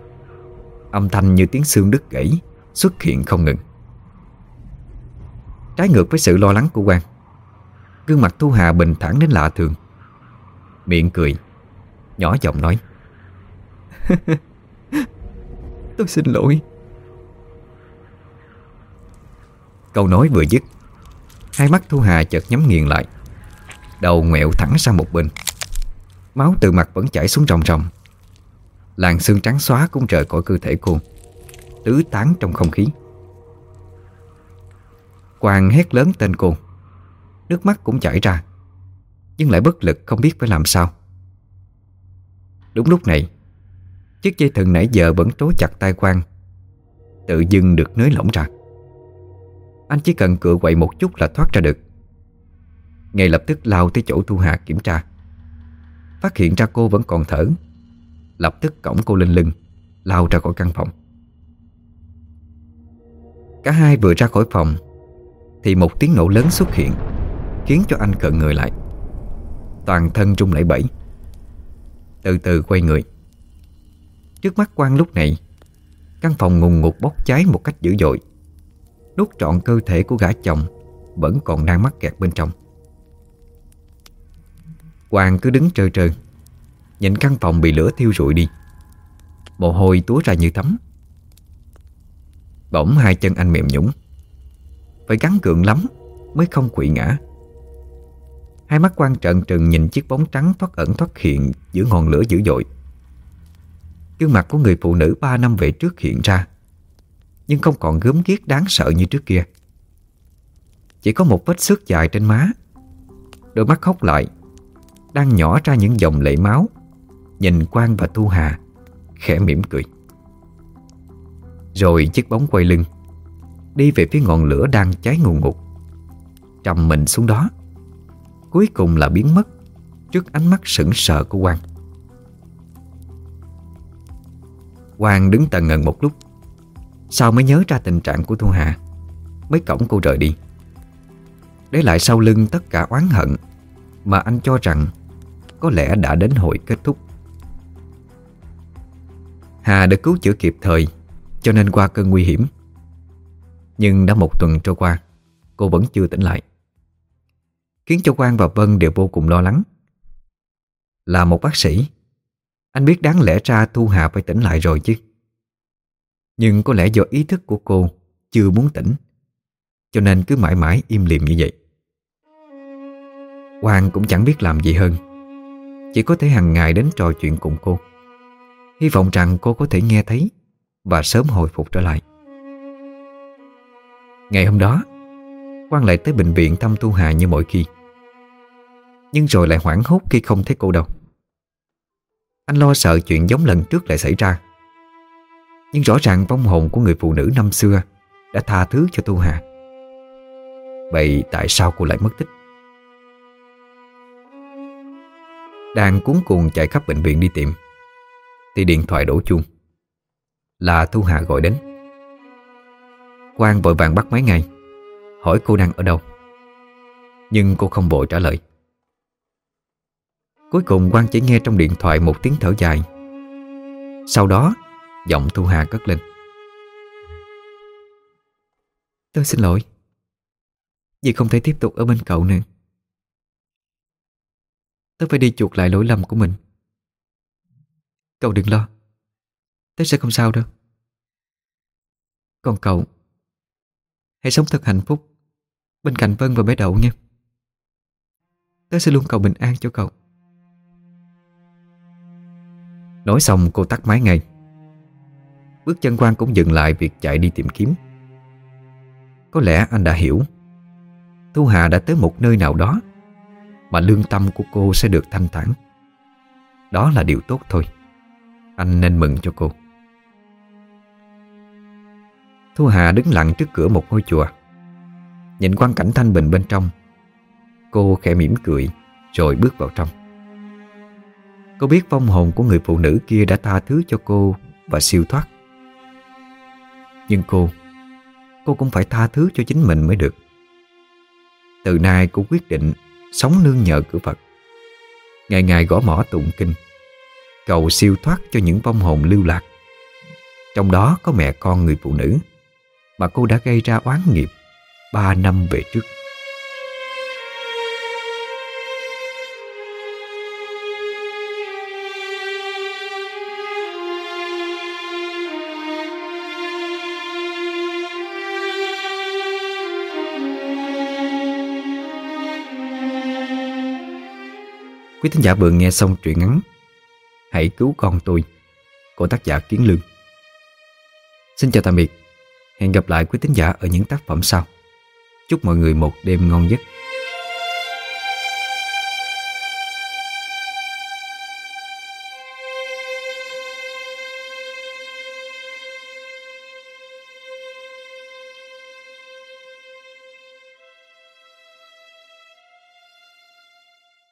Âm thanh như tiếng xương đứt gãy. Xuất hiện không ngừng. Trái ngược với sự lo lắng của Quang Gương mặt Thu Hà bình thản đến lạ thường. Miệng cười Nhỏ giọng nói. Tôi xin lỗi. Câu nói vừa dứt Hai mắt Thu Hà chợt nhắm nghiền lại Đầu ngoẹo thẳng sang một bên. Máu từ mặt vẫn chảy xuống ròng ròng. Làn xương trắng xóa cũng rời khỏi cơ thể cô Tứ tán trong không khí. Quang hét lớn tên cô Nước mắt cũng chảy ra, Nhưng lại bất lực không biết phải làm sao. Đúng lúc này, Chiếc dây thừng nãy giờ vẫn trói chặt tay Quang, Tự dưng được nới lỏng ra. Anh chỉ cần cựa quậy một chút là thoát ra được. Ngay lập tức lao tới chỗ Thu Hà kiểm tra. Phát hiện ra cô vẫn còn thở. Lập tức cổng cô lên lưng, Lao ra khỏi căn phòng. Cả hai vừa ra khỏi phòng, Thì một tiếng nổ lớn xuất hiện, Khiến cho anh cận người lại. Toàn thân rung lẩy bẩy, Từ từ quay người. Trước mắt quan lúc này, Căn phòng ngùng ngục bốc cháy một cách dữ dội. Đốt trọn cơ thể của gã chồng Vẫn còn đang mắc kẹt bên trong. Quang cứ đứng trơ trơ, Nhìn căn phòng bị lửa thiêu rụi đi. Mồ hôi túa ra như tắm. Bỗng hai chân anh mềm nhũng. Phải gắn cường lắm Mới không quỵ ngã. Hai mắt quan trợn trừng nhìn chiếc bóng trắng thoát ẩn thoát hiện Giữa ngọn lửa dữ dội. Gương mặt của người phụ nữ ba năm về trước hiện ra, Nhưng không còn gớm ghiếc đáng sợ như trước kia. Chỉ có một vết xước dài trên má. Đôi mắt khóc lại, Đang nhỏ ra những dòng lệ máu, Nhìn Quang và Thu Hà Khẽ mỉm cười. Rồi chiếc bóng quay lưng. Đi về phía ngọn lửa đang cháy ngùn ngụt Trầm mình xuống đó. Cuối cùng là biến mất Trước ánh mắt sững sờ của Quang. Quang đứng tần ngần một lúc. Sau mới nhớ ra tình trạng của Thu Hà? Mới cổng cô rời đi. Để lại sau lưng tất cả oán hận Mà anh cho rằng Có lẽ đã đến hồi kết thúc. Hà được cứu chữa kịp thời. Cho nên qua cơn nguy hiểm. Nhưng đã một tuần trôi qua, Cô vẫn chưa tỉnh lại. Khiến cho Quang và Vân đều vô cùng lo lắng. Là một bác sĩ, Anh biết đáng lẽ ra Thu Hà phải tỉnh lại rồi chứ. Nhưng có lẽ do ý thức của cô Chưa muốn tỉnh, Cho nên cứ mãi mãi im lìm như vậy. Quang cũng chẳng biết làm gì hơn. Chỉ có thể hàng ngày đến trò chuyện cùng cô. Hy vọng rằng cô có thể nghe thấy và sớm hồi phục trở lại. Ngày hôm đó, Quang lại tới bệnh viện thăm Thu Hà như mọi khi. Nhưng rồi lại hoảng hốt khi không thấy cô đâu. Anh lo sợ chuyện giống lần trước lại xảy ra. Nhưng rõ ràng vong hồn của người phụ nữ năm xưa Đã tha thứ cho Thu Hà. Vậy tại sao cô lại mất tích? Đang cuốn cuồng chạy khắp bệnh viện đi tìm, Thì điện thoại đổ chuông. Là Thu Hà gọi đến. Quang vội vàng bắt máy ngay, Hỏi cô đang ở đâu. Nhưng cô không vội trả lời. Cuối cùng Quang chỉ nghe trong điện thoại một tiếng thở dài. Sau đó, Giọng Thu Hà cất lên. Tôi xin lỗi, Vì không thể tiếp tục ở bên cậu nữa. Tôi phải đi chuộc lại lỗi lầm của mình. Cậu đừng lo tớ sẽ không sao đâu. Còn cậu, Hãy sống thật hạnh phúc Bên cạnh Vân và bé Đậu nha. Tớ sẽ luôn cầu bình an cho cậu. Nói xong, cô tắt máy ngay. Bước chân quan cũng dừng lại việc chạy đi tìm kiếm. Có lẽ anh đã hiểu. Thu Hà đã tới một nơi nào đó Mà lương tâm của cô sẽ được thanh thản. Đó là điều tốt thôi. Anh nên mừng cho cô. Thu Hà đứng lặng trước cửa một ngôi chùa. Nhìn quang cảnh thanh bình bên trong, Cô khẽ mỉm cười Rồi bước vào trong. Cô biết vong hồn của người phụ nữ kia đã tha thứ cho cô Và siêu thoát. Nhưng cô Cô cũng phải tha thứ cho chính mình mới được. Từ nay cô quyết định Sống nương nhờ cửa Phật. Ngày ngày gõ mỏ tụng kinh, Cầu siêu thoát cho những vong hồn lưu lạc. Trong đó có mẹ con người phụ nữ. Mà cô đã gây ra oán nghiệp Ba năm về trước. Quý thính giả vừa nghe xong truyện ngắn Hãy cứu con tôi của tác giả Kiến Lương. Xin chào tạm biệt. Hẹn gặp lại quý tín giả ở những tác phẩm sau. Chúc mọi người một đêm ngon giấc.